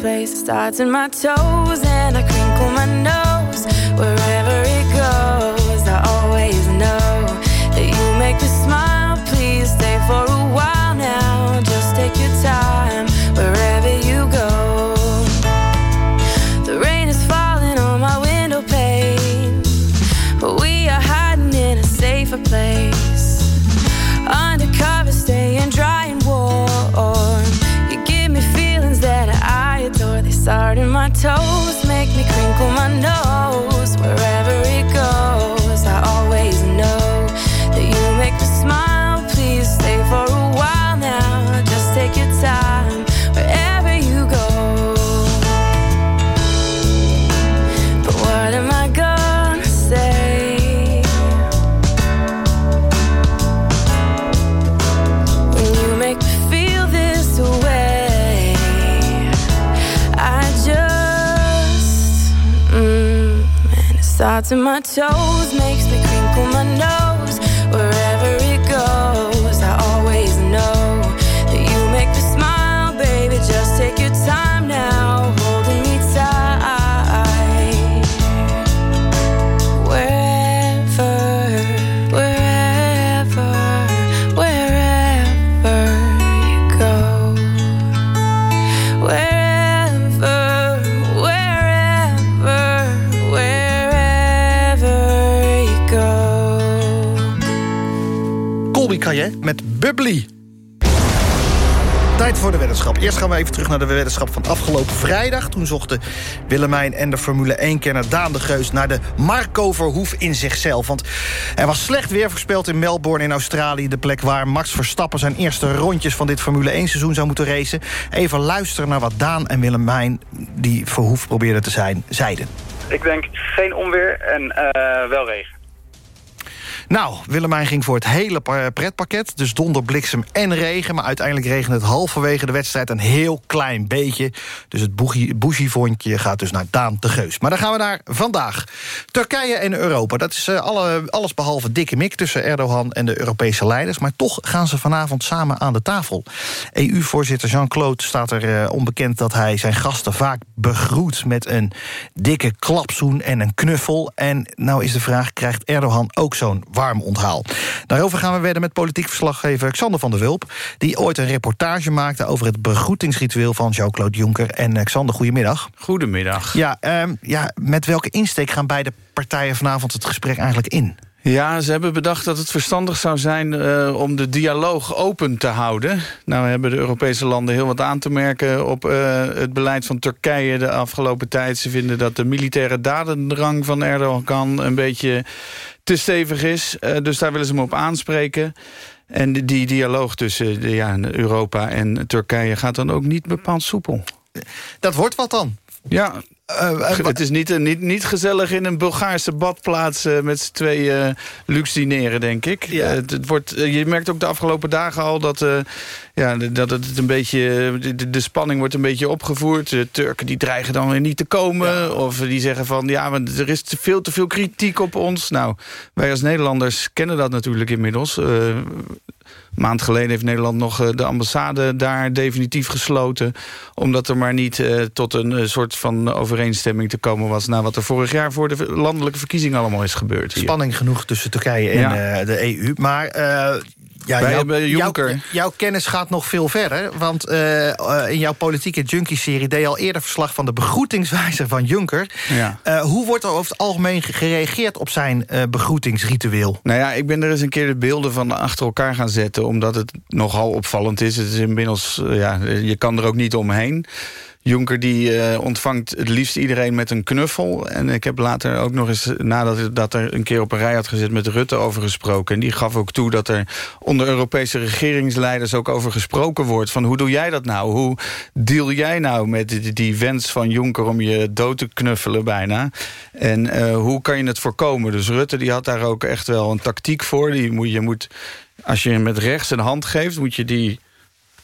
Place. Starts in my toes and I crinkle my nose. Wherever it goes, I always know that you make me smile. Please stay for a while now. Just take your time to my toes, make Eerst gaan we even terug naar de weddenschap van afgelopen vrijdag. Toen zochten Willemijn en de Formule 1-kenner Daan de Geus... naar de Marco Verhoef in zichzelf. Want er was slecht weer voorspeld in Melbourne in Australië... de plek waar Max Verstappen zijn eerste rondjes... van dit Formule 1-seizoen zou moeten racen. Even luisteren naar wat Daan en Willemijn... die Verhoef probeerden te zijn, zeiden. Ik denk geen onweer en eh, wel regen. Nou, Willemijn ging voor het hele pa- pretpakket. Dus donder, bliksem en regen. Maar uiteindelijk regende het halverwege de wedstrijd een heel klein beetje. Dus het bougievondje gaat dus naar Daan de Geus. Maar dan gaan we naar vandaag. Turkije en Europa. Dat is eh, alle, alles behalve dikke mik tussen Erdogan en de Europese leiders. Maar toch gaan ze vanavond samen aan de tafel. EU-voorzitter Jean-Claude staat er eh, onbekend dat hij zijn gasten vaak begroet... met een dikke klapzoen en een knuffel. En nou is de vraag, krijgt Erdogan ook zo'n warm onthaal? Daarover gaan we verder met politiek verslaggever Xander van der Wulp... die ooit een reportage maakte over het begroetingsritueel van Jean-Claude Juncker. En eh, Xander, goedemiddag. Goedemiddag. Ja, ehm, ja, met welke insteek gaan beide partijen vanavond het gesprek eigenlijk in? Ja, ze hebben bedacht dat het verstandig zou zijn eh, om de dialoog open te houden. Nou hebben de Europese landen heel wat aan te merken op eh, het beleid van Turkije de afgelopen tijd. Ze vinden dat de militaire dadendrang van Erdogan een beetje te stevig is. Eh, dus daar willen ze hem op aanspreken. En die, dialoog tussen ja, Europa en Turkije gaat dan ook niet bepaald soepel. Dat wordt wat dan? Ja, Eh, het is niet, niet, niet gezellig in een Bulgaarse badplaats eh, met z'n twee eh, luxe dineren, denk ik. Eh, het, het wordt, eh, je merkt ook de afgelopen dagen al dat, eh, ja, dat het een beetje, de, de spanning wordt een beetje opgevoerd. De Turken die dreigen dan weer niet te komen. Of die zeggen van, ja, want er is te veel te veel kritiek op ons. Nou, wij als Nederlanders kennen dat natuurlijk inmiddels. Een maand geleden heeft Nederland nog eh, de ambassade daar definitief gesloten. Omdat er maar niet eh, tot een eh, soort van overeenstemming te komen was... na wat er vorig jaar voor de landelijke verkiezingen allemaal is gebeurd. hier. Spanning genoeg tussen Turkije en Ja. de EU. Maar ja, Wij jouw- kennis gaat nog veel verder. Want eh, eh, in jouw politieke junkie-serie... deed je al eerder verslag van de begroetingswijze van Juncker. Ja. Eh, hoe wordt er over het algemeen gereageerd op zijn begroetingsritueel? Nou ja, ik ben er eens een keer de beelden van achter elkaar gaan zetten... omdat het nogal opvallend is. Het is inmiddels, ja, je kan er ook niet omheen. Juncker die eh, ontvangt het liefst iedereen met een knuffel. En ik heb later ook nog eens, nadat dat er een keer op een rij had gezet... met Rutte over gesproken. En die gaf ook toe dat er onder Europese regeringsleiders... ook over gesproken wordt van hoe doe jij dat nou? Hoe deal jij nou met die, wens van Juncker om je dood te knuffelen bijna? En eh, hoe kan je het voorkomen? Dus Rutte die had daar ook echt wel een tactiek voor. Die moet, je moet, als je met rechts een hand geeft, moet je die...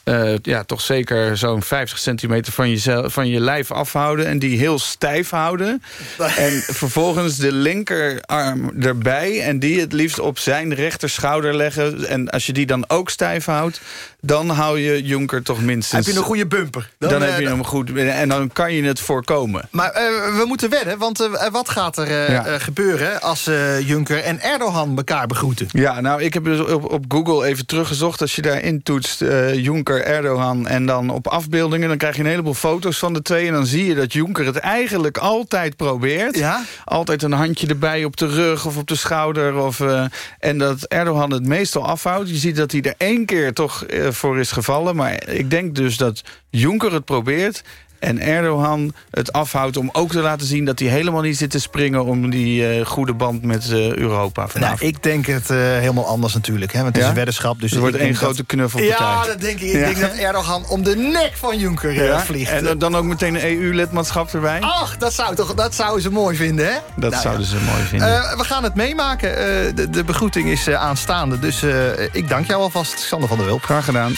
eh, ja, toch zeker zo'n 50 centimeter van, jezelf, van je lijf afhouden... en die heel stijf houden. [laughs] en vervolgens de linkerarm erbij... en die het liefst op zijn rechterschouder leggen. En als je die dan ook stijf houdt... dan hou je Jonker toch minstens... Heb je een goede bumper? Dan, Dan, heb eh, je hem goed... En dan kan je het voorkomen. Maar eh, we moeten wedden, want wat gaat er Ja. gebeuren... als Juncker en Erdogan elkaar begroeten? Ja, nou, ik heb dus op, op Google even teruggezocht. Als je daar intoetst eh Juncker, Erdogan en dan op afbeeldingen... dan krijg je een heleboel foto's van de twee. En dan zie je dat Juncker het eigenlijk altijd probeert. Ja? Altijd een handje erbij op de rug of op de schouder. Of, eh, en dat Erdogan het meestal afhoudt. Je ziet dat hij er één keer toch eh, voor is gevallen. Maar ik denk dus dat Juncker het probeert... En Erdogan het afhoudt om ook te laten zien... dat hij helemaal niet zit te springen om die eh, goede band met eh, Europa vanavond. Nou, ik denk het eh, helemaal anders natuurlijk. Hè, want het is een weddenschap. Dus Het wordt één grote knuffelpartij. Ja, dat denk ik. Ik Ja. denk dat Erdogan om de nek van Juncker Ja, vliegt. En dan- ook meteen een EU-lidmaatschap erbij? Ach, dat, zou toch, dat zouden ze mooi vinden, hè? dat Nou zouden ze mooi vinden. We gaan het meemaken. De, de begroeting is aanstaande. Dus ik dank jou alvast, Sander van der Wulp. Graag gedaan.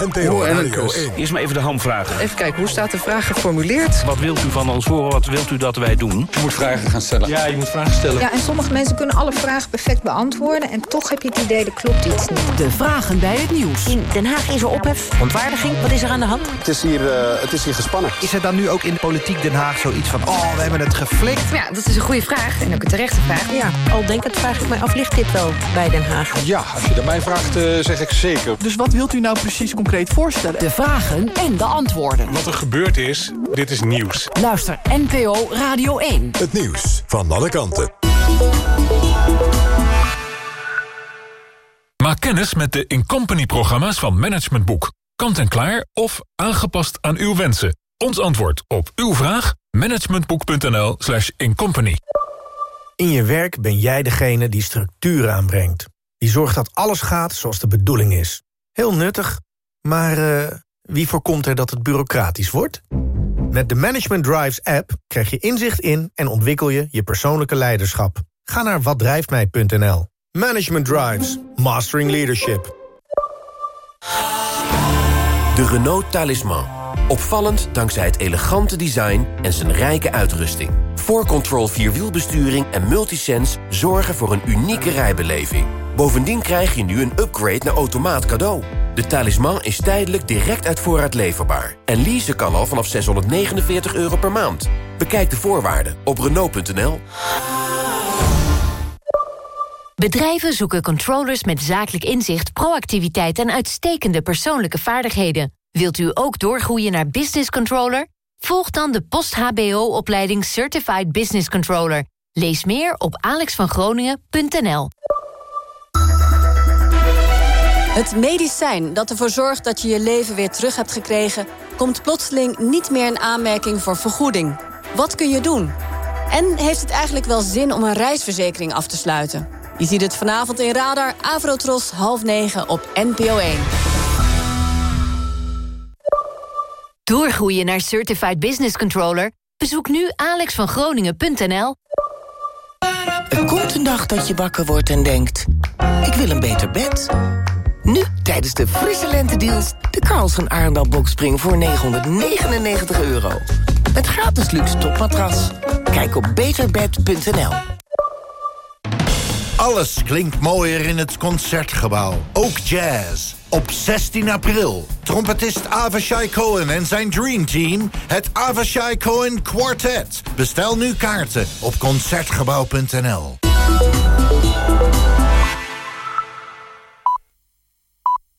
NPO en een Radio kus. 1. Eerst maar even de hamvragen. Even kijken, hoe staat de vraag geformuleerd? Wat wilt u van ons horen? Wat wilt u dat wij doen? Je moet vragen gaan stellen. Ja, je moet vragen stellen. Ja, en sommige mensen kunnen alle vragen perfect beantwoorden... en toch heb je het idee, er klopt iets niet. De vragen bij het nieuws. In Den Haag is er ophef, verontwaardiging. Wat is er aan de hand? Het is hier, eh, het is hier gespannen. Is er dan nu ook in de politiek Den Haag zoiets van... oh, we hebben het geflikt? Ja, dat is een goede vraag en ook een terechte vraag. Ja, al denkend vraag ik mij af, ligt dit wel bij Den Haag? Ja, als je dat mij vraagt, eh, zeg ik zeker. Dus wat wilt u nou precies concreet voorstellen? De vragen en de antwoorden. Wat er gebeurd is, dit is nieuws. Luister NPO Radio 1. Het nieuws van alle kanten. Maak kennis met de Incompany-programma's van Management Boek. Kant en klaar of aangepast aan uw wensen. Ons antwoord op uw vraag? managementboek.nl slash incompany. In je werk ben jij degene die structuur aanbrengt. Die zorgt dat alles gaat zoals de bedoeling is. Heel nuttig, maar eh, wie voorkomt er dat het bureaucratisch wordt? Met de Management Drives app krijg je inzicht in en ontwikkel je je persoonlijke leiderschap. Ga naar watdrijftmij.nl. Management Drives. Mastering Leadership. De Renault Talisman. Opvallend dankzij het elegante design en zijn rijke uitrusting. 4Control Vierwielbesturing en Multisense zorgen voor een unieke rijbeleving. Bovendien krijg je nu een upgrade naar automaat cadeau. De talisman is tijdelijk direct uit voorraad leverbaar. En leasen kan al vanaf 649 euro per maand. Bekijk de voorwaarden op Renault.nl. Bedrijven zoeken controllers met zakelijk inzicht, proactiviteit en uitstekende persoonlijke vaardigheden. Wilt u ook doorgroeien naar business controller? Volg dan de post-HBO-opleiding Certified Business Controller. Lees meer op alexvangroningen.nl. Het medicijn dat ervoor zorgt dat je je leven weer terug hebt gekregen... komt plotseling niet meer in aanmerking voor vergoeding. Wat kun je doen? En heeft het eigenlijk wel zin om een reisverzekering af te sluiten? Je ziet het vanavond in Radar Avrotros half negen op NPO 1. Doorgroeien naar Certified Business Controller? Bezoek nu alexvangroningen.nl. Er komt een dag dat je wakker wordt en denkt... ik wil een beter bed. Nu, tijdens de frisse lentedeals... de Carlsen Arendal Boxspring voor 999 euro. Met gratis luxe topmatras. Kijk op beterbed.nl. Alles klinkt mooier in het Concertgebouw. Ook jazz. Op 16 april. Trompetist Avishai Cohen en zijn Dream Team. Het Avishai Cohen Quartet. Bestel nu kaarten op Concertgebouw.nl.